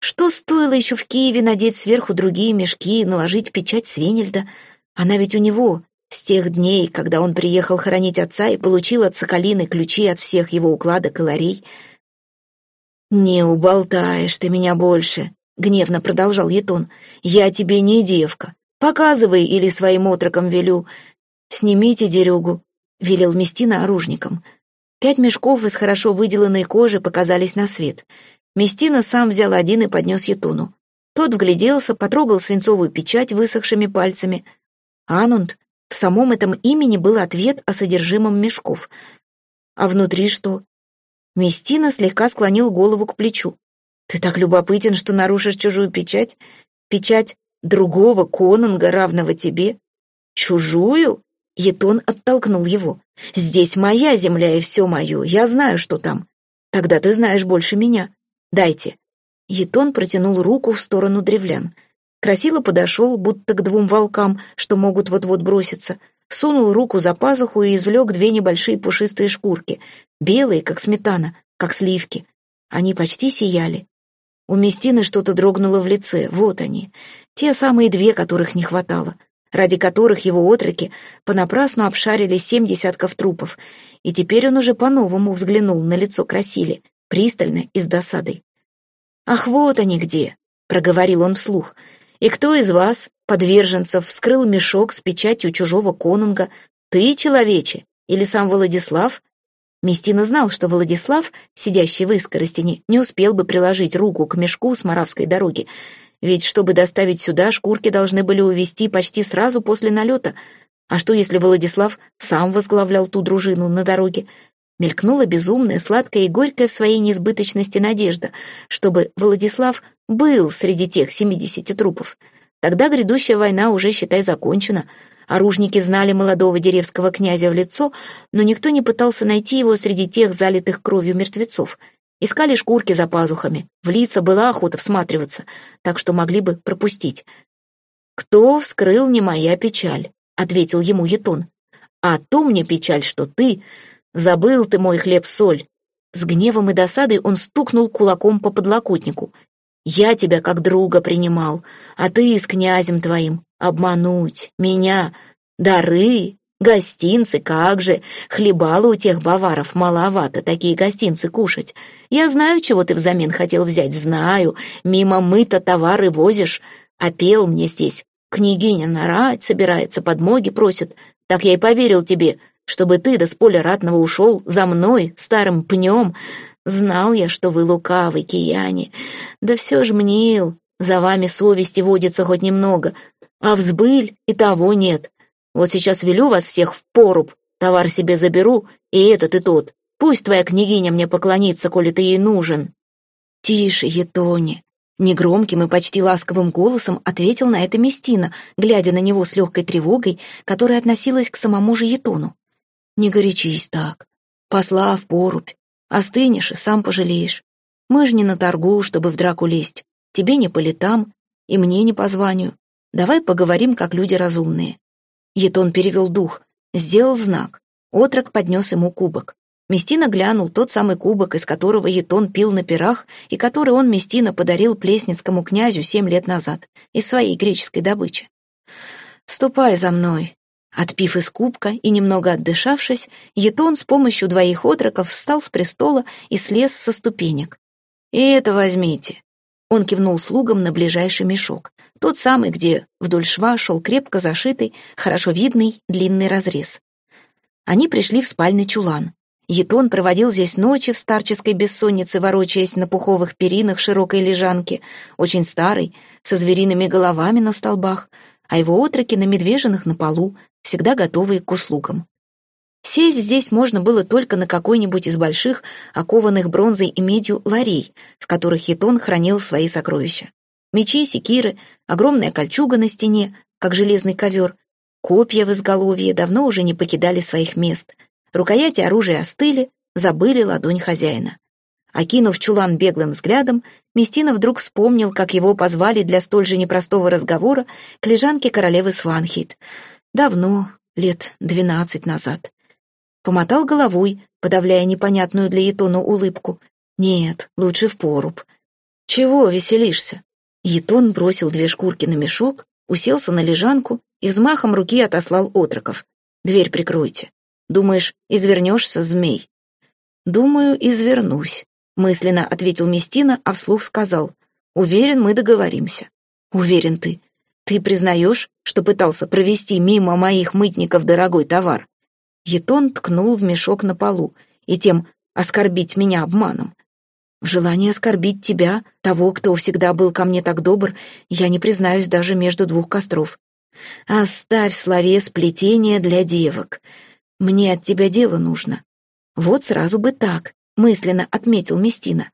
Что стоило еще в Киеве надеть сверху другие мешки и наложить печать Свенельда? Она ведь у него, с тех дней, когда он приехал хоронить отца и получил от Соколины ключи от всех его укладок и ларей. «Не уболтаешь ты меня больше», — гневно продолжал Етон. «Я тебе не девка. Показывай или своим отрокам велю. Снимите дерюгу», — велел Местина оружникам. Пять мешков из хорошо выделанной кожи показались на свет. Местина сам взял один и поднес Етону. Тот вгляделся, потрогал свинцовую печать высохшими пальцами. Анунд в самом этом имени был ответ о содержимом мешков. А внутри что? Местина слегка склонил голову к плечу. «Ты так любопытен, что нарушишь чужую печать? Печать другого конунга, равного тебе? Чужую?» Етон оттолкнул его. «Здесь моя земля и все мое, я знаю, что там. Тогда ты знаешь больше меня. Дайте». Етон протянул руку в сторону древлян. Красиво подошел, будто к двум волкам, что могут вот-вот броситься, сунул руку за пазуху и извлек две небольшие пушистые шкурки, белые, как сметана, как сливки. Они почти сияли. У Местины что-то дрогнуло в лице, вот они, те самые две, которых не хватало, ради которых его отроки понапрасну обшарили семь десятков трупов, и теперь он уже по-новому взглянул на лицо Красили, пристально и с досадой. «Ах, вот они где!» — проговорил он вслух — и кто из вас, подверженцев, вскрыл мешок с печатью чужого конунга? Ты, человече, или сам Владислав? Местина знал, что Владислав, сидящий в Искоростине, не успел бы приложить руку к мешку с Моравской дороги, ведь чтобы доставить сюда, шкурки должны были увезти почти сразу после налета. А что, если Владислав сам возглавлял ту дружину на дороге? Мелькнула безумная, сладкая и горькая в своей несбыточности надежда, чтобы Владислав был среди тех семидесяти трупов. Тогда грядущая война уже, считай, закончена. Оружники знали молодого деревского князя в лицо, но никто не пытался найти его среди тех залитых кровью мертвецов. Искали шкурки за пазухами, в лица была охота всматриваться, так что могли бы пропустить. «Кто вскрыл не моя печаль?» — ответил ему Етон. «А то мне печаль, что ты... Забыл ты мой хлеб-соль». С гневом и досадой он стукнул кулаком по подлокотнику — я тебя как друга принимал, а ты с князем твоим. Обмануть меня. Дары, гостинцы, как же. Хлебала у тех баваров маловато такие гостинцы кушать. Я знаю, чего ты взамен хотел взять, знаю. Мимо мы-то товары возишь. А пел мне здесь. Княгиня нарать собирается, подмоги просит. Так я и поверил тебе, чтобы ты до с поля ратного ушел за мной, старым пнем, Знал я, что вы лукавый, кияне. Да все ж мнил, за вами совести водится хоть немного, а взбыль и того нет. Вот сейчас велю вас всех в поруб, товар себе заберу, и этот, и тот. Пусть твоя княгиня мне поклонится, коли ты ей нужен». «Тише, Етони!» Негромким и почти ласковым голосом ответил на это Местина, глядя на него с легкой тревогой, которая относилась к самому же Етону. «Не горячись так. Посла в порубь. Остынешь и сам пожалеешь. Мы ж не на торгу, чтобы в драку лезть. Тебе не по летам, и мне не по званию. Давай поговорим, как люди разумные». Етон перевел дух, сделал знак. Отрок поднес ему кубок. Местина глянул тот самый кубок, из которого Етон пил на пирах, и который он, Местина, подарил плесницкому князю семь лет назад, из своей греческой добычи. «Ступай за мной», Отпив из кубка и немного отдышавшись, Етон с помощью двоих отроков встал с престола и слез со ступенек. «И это возьмите». Он кивнул слугам на ближайший мешок, тот самый, где вдоль шва шел крепко зашитый, хорошо видный длинный разрез. Они пришли в спальный чулан. Етон проводил здесь ночи в старческой бессоннице, ворочаясь на пуховых перинах широкой лежанки, очень старой, со звериными головами на столбах, а его отроки на медвежинах на полу, всегда готовые к услугам. Сесть здесь можно было только на какой-нибудь из больших, окованных бронзой и медью ларей, в которых Етон хранил свои сокровища. Мечи, секиры, огромная кольчуга на стене, как железный ковер, копья в изголовье давно уже не покидали своих мест, рукояти оружия остыли, забыли ладонь хозяина. Окинув чулан беглым взглядом, Местина вдруг вспомнил, как его позвали для столь же непростого разговора к лежанке королевы Сванхит. Давно, лет двенадцать назад. Помотал головой, подавляя непонятную для Етона улыбку. «Нет, лучше в поруб». «Чего веселишься?» Етон бросил две шкурки на мешок, уселся на лежанку и взмахом руки отослал отроков. «Дверь прикройте. Думаешь, извернешься, змей?» «Думаю, извернусь», — мысленно ответил Местина, а вслух сказал. «Уверен, мы договоримся». «Уверен ты. Ты признаешь, что пытался провести мимо моих мытников дорогой товар?» Етон ткнул в мешок на полу и тем оскорбить меня обманом. В желании оскорбить тебя, того, кто всегда был ко мне так добр, я не признаюсь даже между двух костров. Оставь словес плетение для девок. Мне от тебя дело нужно. Вот сразу бы так, мысленно отметил Местина.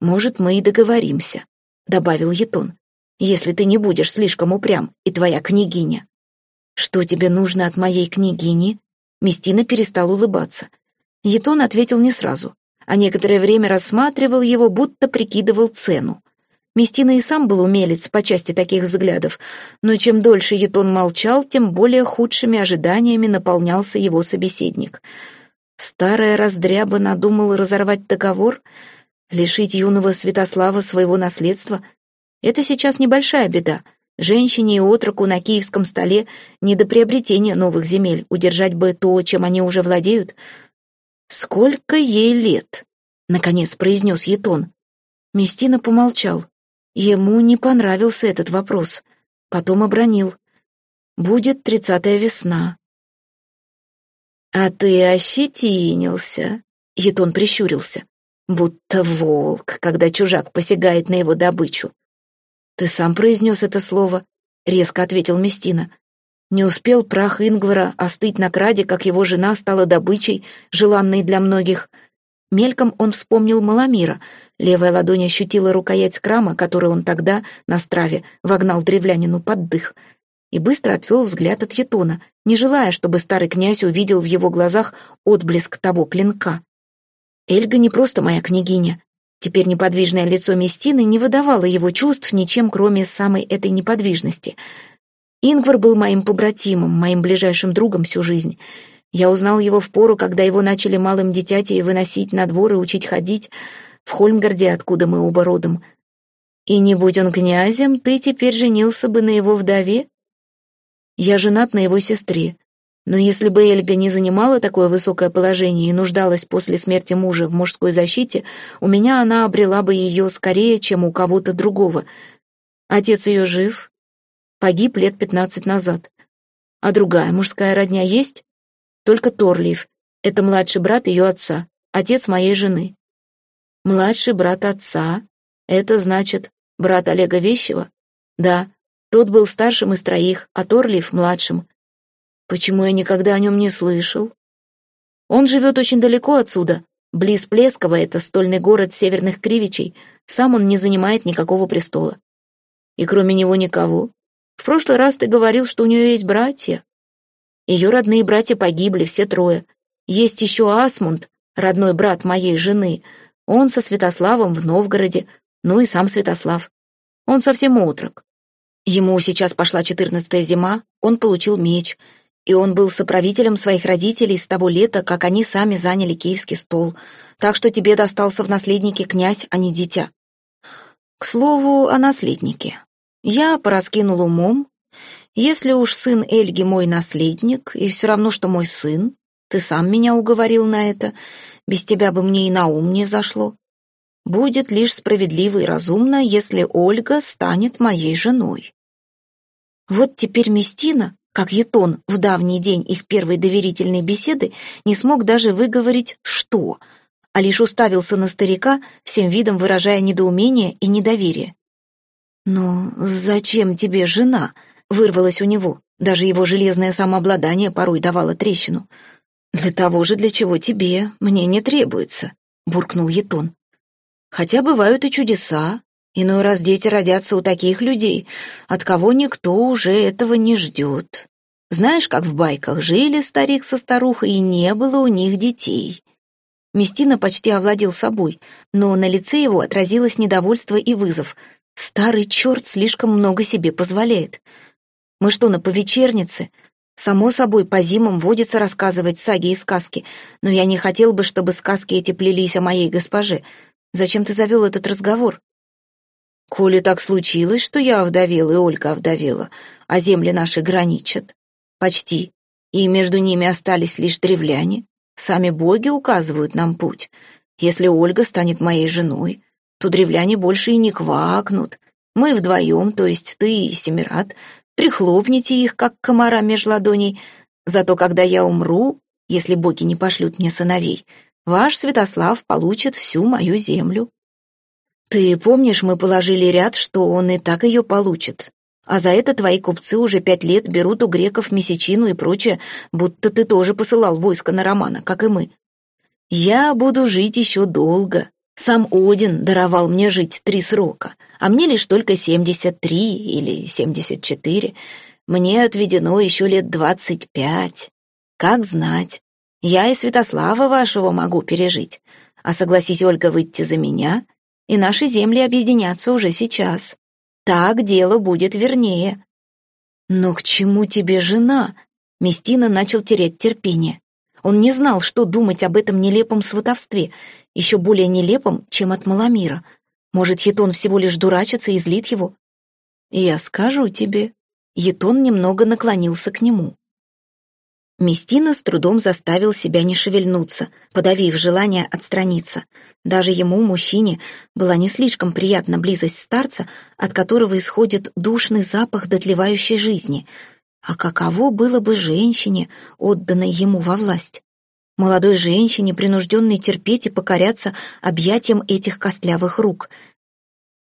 Может, мы и договоримся, добавил Етон, если ты не будешь слишком упрям, и твоя княгиня. Что тебе нужно от моей княгини? Местина перестал улыбаться. Етон ответил не сразу а некоторое время рассматривал его, будто прикидывал цену. Местина и сам был умелец по части таких взглядов, но чем дольше Етон молчал, тем более худшими ожиданиями наполнялся его собеседник. Старая раздряба надумал разорвать договор, лишить юного Святослава своего наследства. Это сейчас небольшая беда. Женщине и отроку на киевском столе не до приобретения новых земель, удержать бы то, чем они уже владеют — «Сколько ей лет?» — наконец произнес Етон. Местина помолчал. Ему не понравился этот вопрос. Потом обронил. «Будет тридцатая весна». «А ты ощетинился», — Етон прищурился. «Будто волк, когда чужак посягает на его добычу». «Ты сам произнес это слово», — резко ответил Местина. Не успел прах Ингвара остыть на краде, как его жена стала добычей, желанной для многих. Мельком он вспомнил Маламира. Левая ладонь ощутила рукоять скрама, который он тогда, на страве, вогнал древлянину под дых. И быстро отвел взгляд от Етона, не желая, чтобы старый князь увидел в его глазах отблеск того клинка. Эльга не просто моя княгиня. Теперь неподвижное лицо Местины не выдавало его чувств ничем, кроме самой этой неподвижности — Ингвар был моим побратимом, моим ближайшим другом всю жизнь. Я узнал его в пору, когда его начали малым дитятей выносить на двор и учить ходить, в Хольмгарде, откуда мы оба родом. И не будь он князем, ты теперь женился бы на его вдове? Я женат на его сестре. Но если бы Эльга не занимала такое высокое положение и нуждалась после смерти мужа в мужской защите, у меня она обрела бы ее скорее, чем у кого-то другого. Отец ее жив, Погиб лет пятнадцать назад. А другая мужская родня есть? Только Торлиев. Это младший брат ее отца, отец моей жены. Младший брат отца? Это значит, брат Олега Вещева? Да, тот был старшим из троих, а Торлиев — младшим. Почему я никогда о нем не слышал? Он живет очень далеко отсюда, близ Плескова, это стольный город северных Кривичей, сам он не занимает никакого престола. И кроме него никого. В прошлый раз ты говорил, что у нее есть братья. Ее родные братья погибли, все трое. Есть еще Асмунд, родной брат моей жены. Он со Святославом в Новгороде, ну и сам Святослав. Он совсем отрок. Ему сейчас пошла четырнадцатая зима, он получил меч, и он был соправителем своих родителей с того лета, как они сами заняли киевский стол, так что тебе достался в наследнике князь, а не дитя. К слову о наследнике. Я пораскинул умом. Если уж сын Эльги мой наследник, и все равно, что мой сын, ты сам меня уговорил на это, без тебя бы мне и на ум не зашло. Будет лишь справедливо и разумно, если Ольга станет моей женой. Вот теперь Местина, как Етон в давний день их первой доверительной беседы, не смог даже выговорить «что», а лишь уставился на старика, всем видом выражая недоумение и недоверие. «Но зачем тебе жена?» — вырвалось у него. Даже его железное самообладание порой давало трещину. «Для того же, для чего тебе, мне не требуется», — буркнул Етон. «Хотя бывают и чудеса. Иной раз дети родятся у таких людей, от кого никто уже этого не ждет. Знаешь, как в байках жили старик со старухой, и не было у них детей». Местина почти овладел собой, но на лице его отразилось недовольство и вызов. Старый черт слишком много себе позволяет. Мы что, на повечернице? Само собой, по зимам водится рассказывать саги и сказки, но я не хотел бы, чтобы сказки эти плелись о моей госпоже. Зачем ты завел этот разговор? Коли так случилось, что я овдовел и Ольга овдовела, а земли наши граничат. Почти. И между ними остались лишь древляне. Сами боги указывают нам путь. Если Ольга станет моей женой, то древляне больше и не квакнут. Мы вдвоем, то есть ты и Семират, прихлопните их, как комара меж ладоней. Зато когда я умру, если боги не пошлют мне сыновей, ваш Святослав получит всю мою землю. Ты помнишь, мы положили ряд, что он и так ее получит. А за это твои купцы уже пять лет берут у греков месячину и прочее, будто ты тоже посылал войско на Романа, как и мы. Я буду жить еще долго. Сам Один даровал мне жить три срока, а мне лишь только семьдесят три или семьдесят четыре. Мне отведено еще лет двадцать пять. Как знать, я и Святослава вашего могу пережить. А согласись, Ольга, выйти за меня, и наши земли объединятся уже сейчас. Так дело будет вернее. Но к чему тебе жена? Местина начал терять терпение. Он не знал, что думать об этом нелепом сватовстве, еще более нелепом, чем от Маламира. Может, Етон всего лишь дурачится и злит его? Я скажу тебе. Етон немного наклонился к нему. Местина с трудом заставил себя не шевельнуться, подавив желание отстраниться. Даже ему, мужчине, была не слишком приятна близость старца, от которого исходит душный запах дотлевающей жизни. А каково было бы женщине, отданной ему во власть? Молодой женщине, принужденной терпеть и покоряться объятиям этих костлявых рук.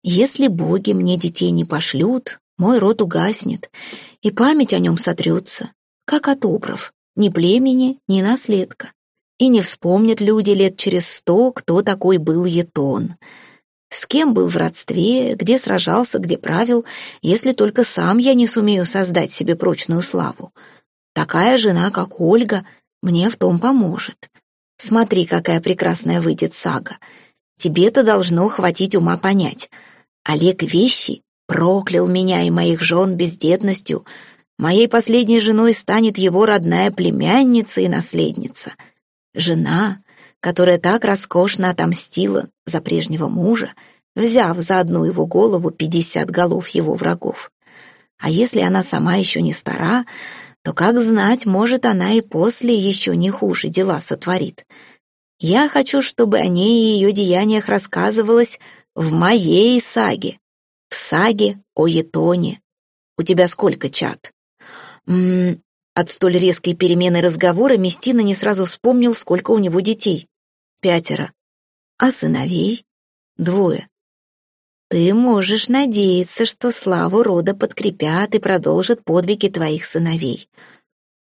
«Если боги мне детей не пошлют, мой род угаснет, и память о нем сотрется, как от обров ни племени, ни наследка. И не вспомнят люди лет через сто, кто такой был Етон. С кем был в родстве, где сражался, где правил, если только сам я не сумею создать себе прочную славу. Такая жена, как Ольга, мне в том поможет. Смотри, какая прекрасная выйдет сага. Тебе-то должно хватить ума понять. Олег Вещи проклял меня и моих жен бездетностью, Моей последней женой станет его родная племянница и наследница. Жена, которая так роскошно отомстила за прежнего мужа, взяв за одну его голову пятьдесят голов его врагов. А если она сама еще не стара, то, как знать, может, она и после еще не хуже дела сотворит. Я хочу, чтобы о ней и ее деяниях рассказывалось в моей саге, в саге о Етоне. У тебя сколько чат? М От столь резкой перемены разговора Местина не сразу вспомнил, сколько у него детей. Пятеро. А сыновей? Двое. Ты можешь надеяться, что славу рода подкрепят и продолжат подвиги твоих сыновей.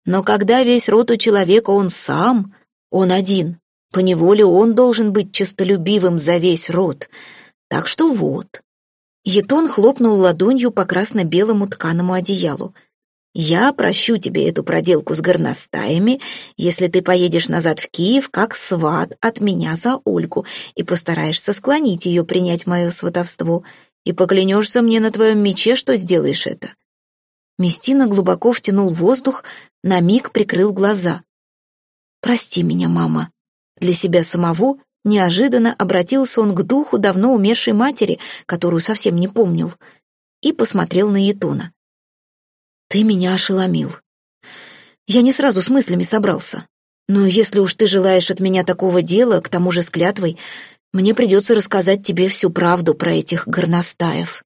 Но когда весь род у человека он сам, он один, поневоле он должен быть честолюбивым за весь род. Так что вот. Етон хлопнул ладонью по красно-белому тканому одеялу — я прощу тебе эту проделку с горностаями, если ты поедешь назад в Киев как сват от меня за Ольгу и постараешься склонить ее принять мое сватовство, и поклянешься мне на твоем мече, что сделаешь это». Местина глубоко втянул воздух, на миг прикрыл глаза. «Прости меня, мама». Для себя самого неожиданно обратился он к духу давно умершей матери, которую совсем не помнил, и посмотрел на Етона. Ты меня ошеломил. Я не сразу с мыслями собрался. Но если уж ты желаешь от меня такого дела, к тому же с клятвой, мне придется рассказать тебе всю правду про этих горностаев».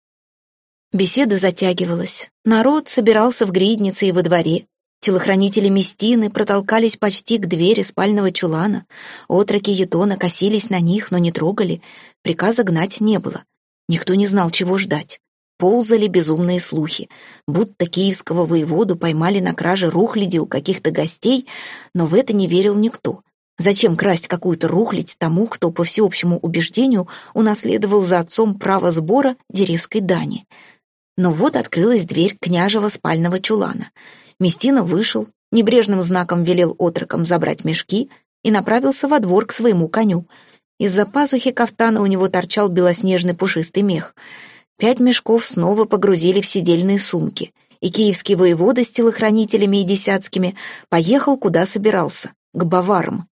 Беседа затягивалась. Народ собирался в гриднице и во дворе. Телохранители Местины протолкались почти к двери спального чулана. Отроки Етона косились на них, но не трогали. Приказа гнать не было. Никто не знал, чего ждать. Ползали безумные слухи, будто киевского воеводу поймали на краже рухляди у каких-то гостей, но в это не верил никто. Зачем красть какую-то рухлядь тому, кто, по всеобщему убеждению, унаследовал за отцом право сбора деревской дани? Но вот открылась дверь княжего спального чулана. Местина вышел, небрежным знаком велел отрокам забрать мешки и направился во двор к своему коню. Из-за пазухи кафтана у него торчал белоснежный пушистый мех. Пять мешков снова погрузили в сидельные сумки, и киевский воевода с телохранителями и десятскими поехал, куда собирался, к баварам.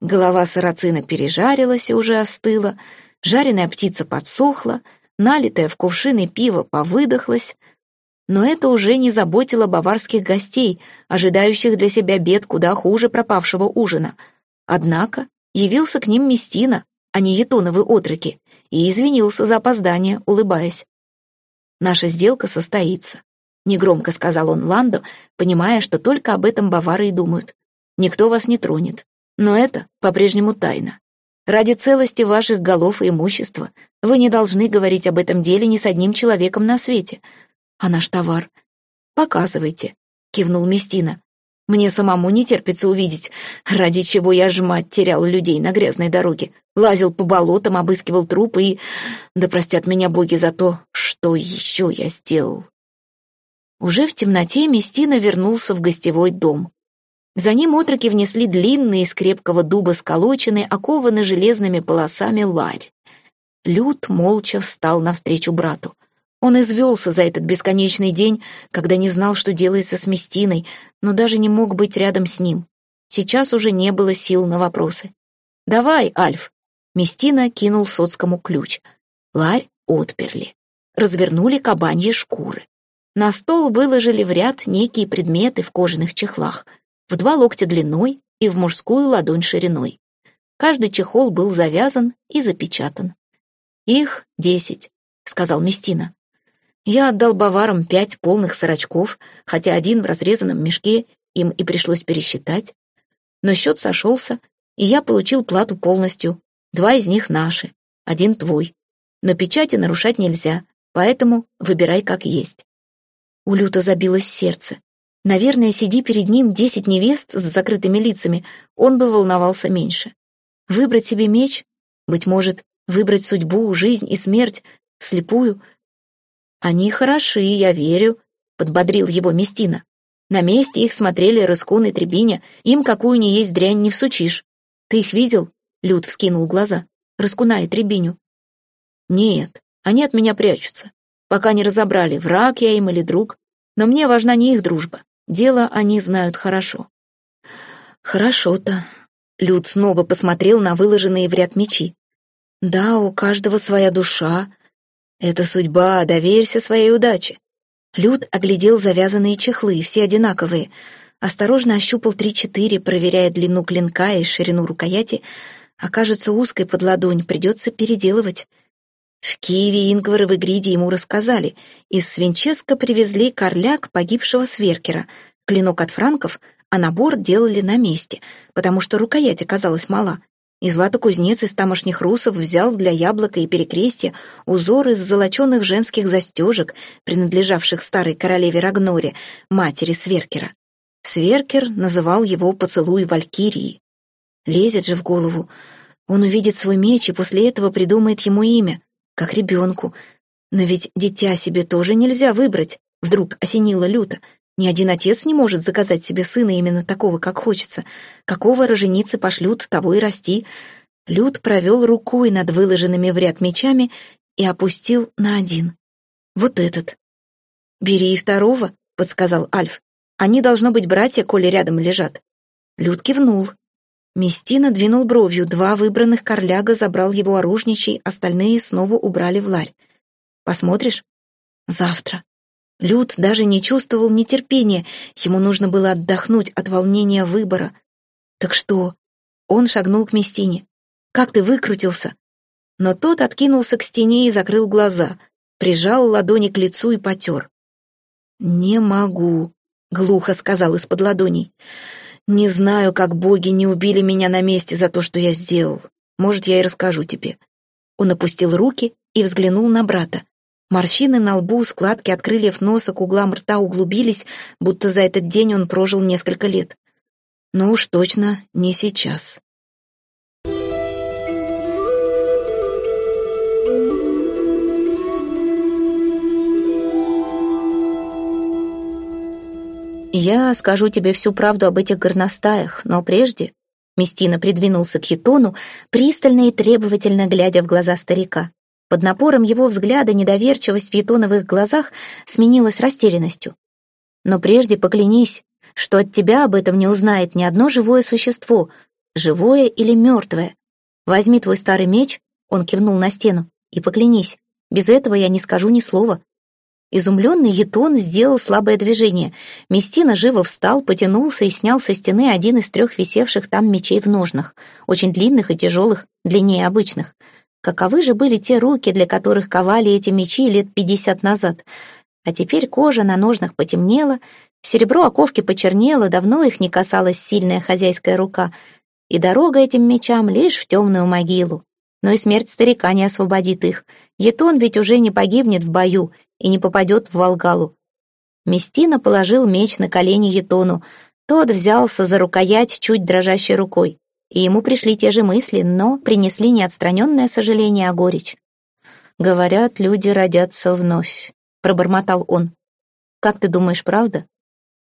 Голова сарацина пережарилась и уже остыла, жареная птица подсохла, налитое в кувшины пиво повыдохлось. Но это уже не заботило баварских гостей, ожидающих для себя бед куда хуже пропавшего ужина. Однако явился к ним Местина, а не етоновы отроки, и извинился за опоздание, улыбаясь. «Наша сделка состоится», — негромко сказал он Ландо, понимая, что только об этом бавары и думают. «Никто вас не тронет. Но это по-прежнему тайна. Ради целости ваших голов и имущества вы не должны говорить об этом деле ни с одним человеком на свете. А наш товар? Показывайте, кивнул Местина. Мне самому не терпится увидеть, ради чего я жмать терял людей на грязной дороге, лазил по болотам, обыскивал трупы и... Да простят меня боги за то, что еще я сделал. Уже в темноте Местина вернулся в гостевой дом. За ним отроки внесли длинный из крепкого дуба сколоченный, окованный железными полосами ларь. Люд молча встал навстречу брату. Он извелся за этот бесконечный день, когда не знал, что делается с Местиной, но даже не мог быть рядом с ним. Сейчас уже не было сил на вопросы. «Давай, Альф!» Местина кинул соцкому ключ. Ларь отперли. Развернули кабаньи шкуры. На стол выложили в ряд некие предметы в кожаных чехлах — в два локтя длиной и в мужскую ладонь шириной. Каждый чехол был завязан и запечатан. «Их десять», — сказал Местина. Я отдал баварам пять полных сорочков, хотя один в разрезанном мешке им и пришлось пересчитать. Но счет сошелся, и я получил плату полностью. Два из них наши, один твой. Но печати нарушать нельзя, поэтому выбирай как есть. У Люта забилось сердце. Наверное, сиди перед ним десять невест с закрытыми лицами, он бы волновался меньше. Выбрать себе меч, быть может, выбрать судьбу, жизнь и смерть вслепую. Они хороши, я верю, подбодрил его Местина. На месте их смотрели Рыскун и Требиня, им какую ни есть дрянь не всучишь. Ты их видел? Люд вскинул глаза. Рыскуна и Требиню. Нет, они от меня прячутся. Пока не разобрали, враг я им или друг. Но мне важна не их дружба. Дело они знают хорошо. Хорошо-то. Люд снова посмотрел на выложенные в ряд мечи. Да, у каждого своя душа. Это судьба, доверься своей удаче. Люд оглядел завязанные чехлы, все одинаковые. Осторожно ощупал три-четыре, проверяя длину клинка и ширину рукояти. Окажется узкой под ладонь, придется переделывать. В Киеве Ингвары в Игриде ему рассказали. Из Свинческа привезли корляк погибшего сверкера, клинок от франков, а набор делали на месте, потому что рукоять оказалась мала. И златокузнец из тамошних русов взял для яблока и перекрестия узор из золоченых женских застежек, принадлежавших старой королеве Рагноре, матери Сверкера. Сверкер называл его «поцелуй Валькирии». Лезет же в голову. Он увидит свой меч и после этого придумает ему имя как ребенку. Но ведь дитя себе тоже нельзя выбрать, вдруг осенило люто. Ни один отец не может заказать себе сына именно такого, как хочется. Какого роженицы пошлют, того и расти. Люд провел рукой над выложенными в ряд мечами и опустил на один. Вот этот. «Бери и второго», — подсказал Альф. «Они, должно быть, братья, коли рядом лежат». Люд кивнул. Местина двинул бровью, два выбранных корляга забрал его оружничий, остальные снова убрали в ларь. «Посмотришь?» «Завтра». Люд даже не чувствовал нетерпения, ему нужно было отдохнуть от волнения выбора. «Так что?» Он шагнул к Местине. «Как ты выкрутился?» Но тот откинулся к стене и закрыл глаза, прижал ладони к лицу и потер. «Не могу», — глухо сказал из-под ладоней. Не знаю, как боги не убили меня на месте за то, что я сделал. Может, я и расскажу тебе». Он опустил руки и взглянул на брата. Морщины на лбу, складки от крыльев носа к углам рта углубились, будто за этот день он прожил несколько лет. Но уж точно не сейчас. «Я скажу тебе всю правду об этих горностаях, но прежде...» Местина придвинулся к Хитону, пристально и требовательно глядя в глаза старика. Под напором его взгляда недоверчивость в Хитоновых глазах сменилась растерянностью. «Но прежде поклянись, что от тебя об этом не узнает ни одно живое существо, живое или мертвое. Возьми твой старый меч, он кивнул на стену, и поклянись. Без этого я не скажу ни слова. Изумленный Етон сделал слабое движение. Местина живо встал, потянулся и снял со стены один из трех висевших там мечей в ножнах, очень длинных и тяжелых, длиннее обычных. Каковы же были те руки, для которых ковали эти мечи лет пятьдесят назад? А теперь кожа на ножнах потемнела, серебро оковки почернело, давно их не касалась сильная хозяйская рука, и дорога этим мечам лишь в темную могилу. Но и смерть старика не освободит их. Етон ведь уже не погибнет в бою, и не попадет в Волгалу. Местина положил меч на колени Етону. Тот взялся за рукоять чуть дрожащей рукой. И ему пришли те же мысли, но принесли не отстраненное сожаление, а горечь. «Говорят, люди родятся вновь», — пробормотал он. «Как ты думаешь, правда?»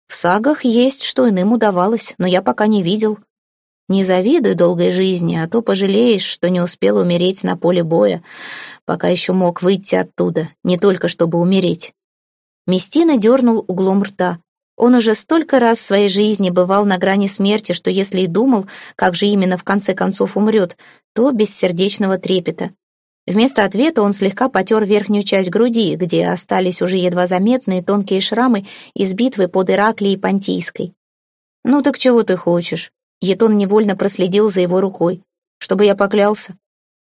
«В сагах есть, что иным удавалось, но я пока не видел. Не завидуй долгой жизни, а то пожалеешь, что не успел умереть на поле боя пока еще мог выйти оттуда, не только чтобы умереть. Местина дернул углом рта. Он уже столько раз в своей жизни бывал на грани смерти, что если и думал, как же именно в конце концов умрет, то без сердечного трепета. Вместо ответа он слегка потер верхнюю часть груди, где остались уже едва заметные тонкие шрамы из битвы под Ираклией Понтийской. «Ну так чего ты хочешь?» Етон невольно проследил за его рукой. «Чтобы я поклялся?»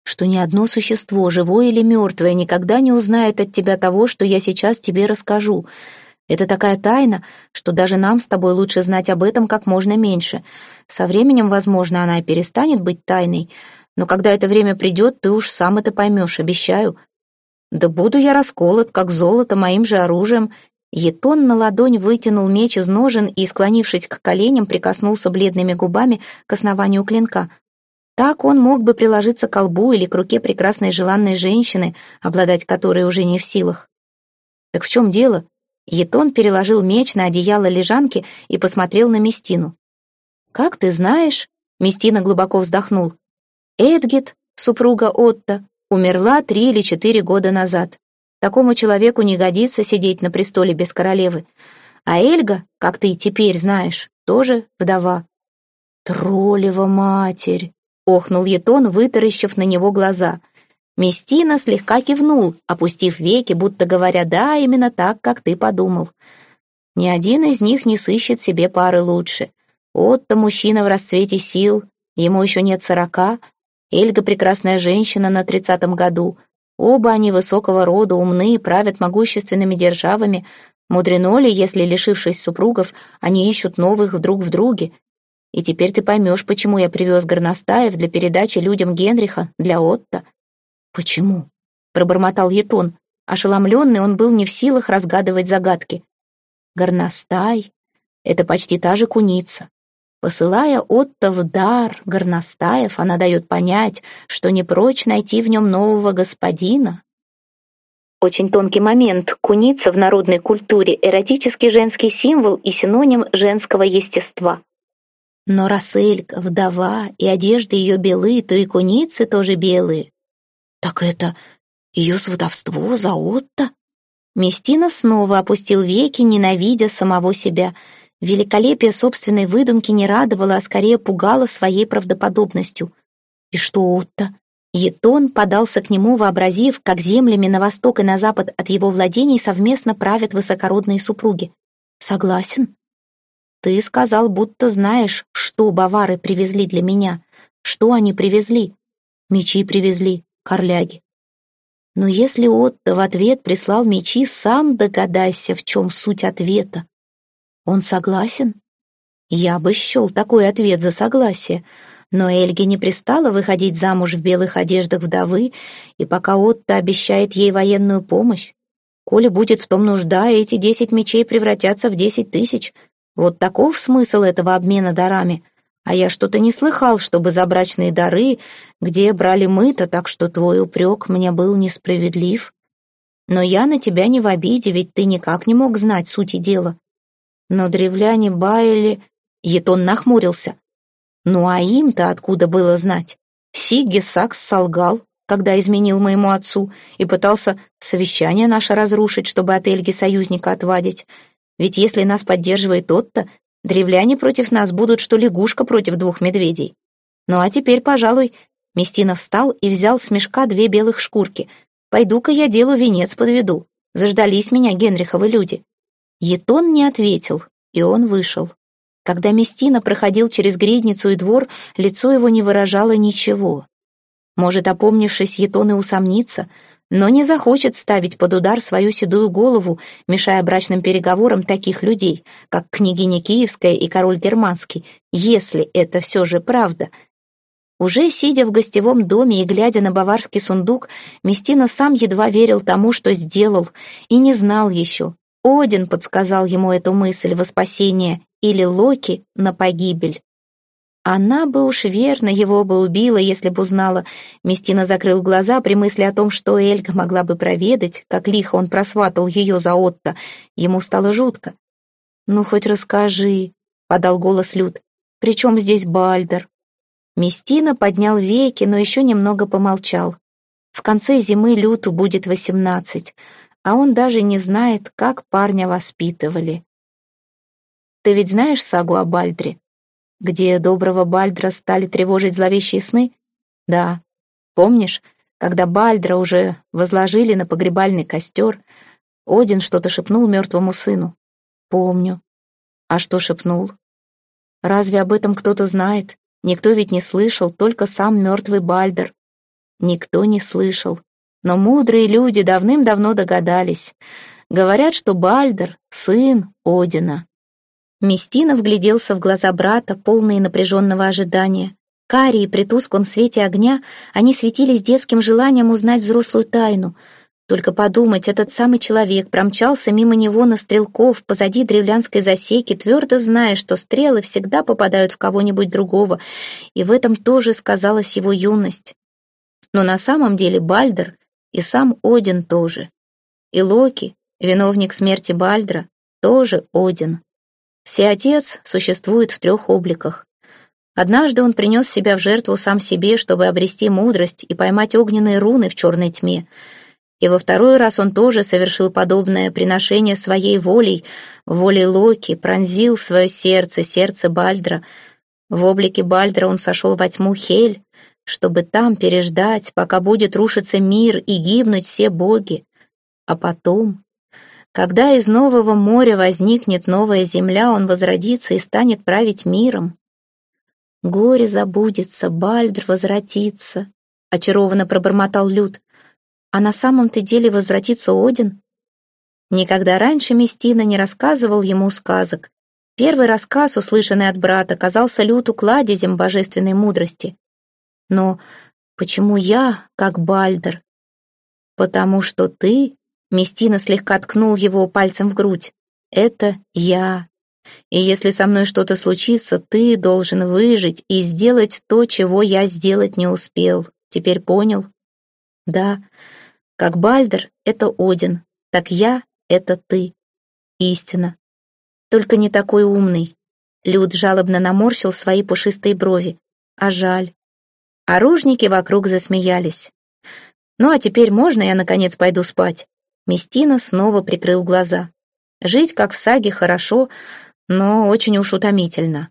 что ни одно существо, живое или мертвое, никогда не узнает от тебя того, что я сейчас тебе расскажу. Это такая тайна, что даже нам с тобой лучше знать об этом как можно меньше. Со временем, возможно, она и перестанет быть тайной, но когда это время придет, ты уж сам это поймешь, обещаю. Да буду я расколот, как золото, моим же оружием. Етон на ладонь вытянул меч из ножен и, склонившись к коленям, прикоснулся бледными губами к основанию клинка. Так он мог бы приложиться к колбу или к руке прекрасной желанной женщины, обладать которой уже не в силах. Так в чем дело? Етон переложил меч на одеяло лежанки и посмотрел на Местину. «Как ты знаешь?» — Местина глубоко вздохнул. «Эдгит, супруга Отто, умерла три или четыре года назад. Такому человеку не годится сидеть на престоле без королевы. А Эльга, как ты и теперь знаешь, тоже вдова». «Троллева матерь!» охнул Етон, вытаращив на него глаза. Местина слегка кивнул, опустив веки, будто говоря, да, именно так, как ты подумал. Ни один из них не сыщет себе пары лучше. Отто мужчина в расцвете сил, ему еще нет сорока, Эльга прекрасная женщина на тридцатом году. Оба они высокого рода, умны, правят могущественными державами. Мудрено ли, если, лишившись супругов, они ищут новых друг в друге, и теперь ты поймешь, почему я привез горностаев для передачи людям Генриха, для Отто». «Почему?» — пробормотал Етон. Ошеломленный он был не в силах разгадывать загадки. «Горностай — это почти та же куница. Посылая Отто в дар горностаев, она дает понять, что не прочь найти в нем нового господина». Очень тонкий момент. Куница в народной культуре — эротический женский символ и синоним женского естества. Но раз Элька вдова, и одежды ее белые, то и куницы тоже белые. Так это ее сватовство за Отто? Местина снова опустил веки, ненавидя самого себя. Великолепие собственной выдумки не радовало, а скорее пугало своей правдоподобностью. И что Отто? Етон подался к нему, вообразив, как землями на восток и на запад от его владений совместно правят высокородные супруги. Согласен. Ты сказал, будто знаешь, что бавары привезли для меня. Что они привезли? Мечи привезли, корляги. Но если Отто в ответ прислал мечи, сам догадайся, в чем суть ответа. Он согласен? Я бы счел такой ответ за согласие. Но Эльге не пристала выходить замуж в белых одеждах вдовы, и пока Отто обещает ей военную помощь, Коли будет в том нужда, эти десять мечей превратятся в десять тысяч. Вот таков смысл этого обмена дарами. А я что-то не слыхал, чтобы за брачные дары, где брали мыто, так что твой упрек мне был несправедлив. Но я на тебя не в обиде, ведь ты никак не мог знать сути дела. Но древляне баяли... Етон нахмурился. Ну а им-то откуда было знать? Сигги Сакс солгал, когда изменил моему отцу и пытался совещание наше разрушить, чтобы от Эльги союзника отвадить. Ведь если нас поддерживает тот-то, древляне против нас будут, что лягушка против двух медведей. Ну а теперь, пожалуй, Местина встал и взял с мешка две белых шкурки. «Пойду-ка я делу венец подведу. Заждались меня Генриховы люди». Етон не ответил, и он вышел. Когда Местина проходил через гридницу и двор, лицо его не выражало ничего. Может, опомнившись, Етон и усомнится, но не захочет ставить под удар свою седую голову, мешая брачным переговорам таких людей, как княгиня Киевская и король Германский, если это все же правда. Уже сидя в гостевом доме и глядя на баварский сундук, Местина сам едва верил тому, что сделал, и не знал еще. Один подсказал ему эту мысль во спасение или Локи на погибель. Она бы уж верно его бы убила, если бы узнала. Местина закрыл глаза при мысли о том, что Эльга могла бы проведать, как лихо он просватал ее за Отто. Ему стало жутко. «Ну, хоть расскажи», — подал голос Люд. «При чем здесь Бальдер?» Местина поднял веки, но еще немного помолчал. В конце зимы Люту будет восемнадцать, а он даже не знает, как парня воспитывали. «Ты ведь знаешь сагу о Бальдре?» Где доброго Бальдра стали тревожить зловещие сны? Да. Помнишь, когда Бальдра уже возложили на погребальный костер, Один что-то шепнул мертвому сыну? Помню. А что шепнул? Разве об этом кто-то знает? Никто ведь не слышал, только сам мертвый Бальдер. Никто не слышал. Но мудрые люди давным-давно догадались. Говорят, что Бальдер — сын Одина. Местина вгляделся в глаза брата, полные напряженного ожидания. Карие при тусклом свете огня, они светились детским желанием узнать взрослую тайну. Только подумать, этот самый человек промчался мимо него на стрелков позади древлянской засеки, твердо зная, что стрелы всегда попадают в кого-нибудь другого, и в этом тоже сказалась его юность. Но на самом деле Бальдер и сам Один тоже. И Локи, виновник смерти Бальдра, тоже Один. Всеотец существует в трех обликах. Однажды он принес себя в жертву сам себе, чтобы обрести мудрость и поймать огненные руны в черной тьме. И во второй раз он тоже совершил подобное приношение своей волей, волей Локи, пронзил свое сердце, сердце Бальдра. В облике Бальдра он сошел во тьму Хель, чтобы там переждать, пока будет рушиться мир и гибнуть все боги. А потом когда из нового моря возникнет новая земля, он возродится и станет править миром. Горе забудется, Бальдр возвратится, — очарованно пробормотал Люд. А на самом-то деле возвратится Один? Никогда раньше Местина не рассказывал ему сказок. Первый рассказ, услышанный от брата, казался Люту кладезем божественной мудрости. Но почему я, как Бальдер? Потому что ты Местина слегка ткнул его пальцем в грудь. «Это я. И если со мной что-то случится, ты должен выжить и сделать то, чего я сделать не успел. Теперь понял?» «Да. Как Бальдер — это Один, так я — это ты. Истина. Только не такой умный». Люд жалобно наморщил свои пушистые брови. «А жаль». Оружники вокруг засмеялись. «Ну а теперь можно я, наконец, пойду спать?» Местина снова прикрыл глаза. Жить, как в саге, хорошо, но очень уж утомительно.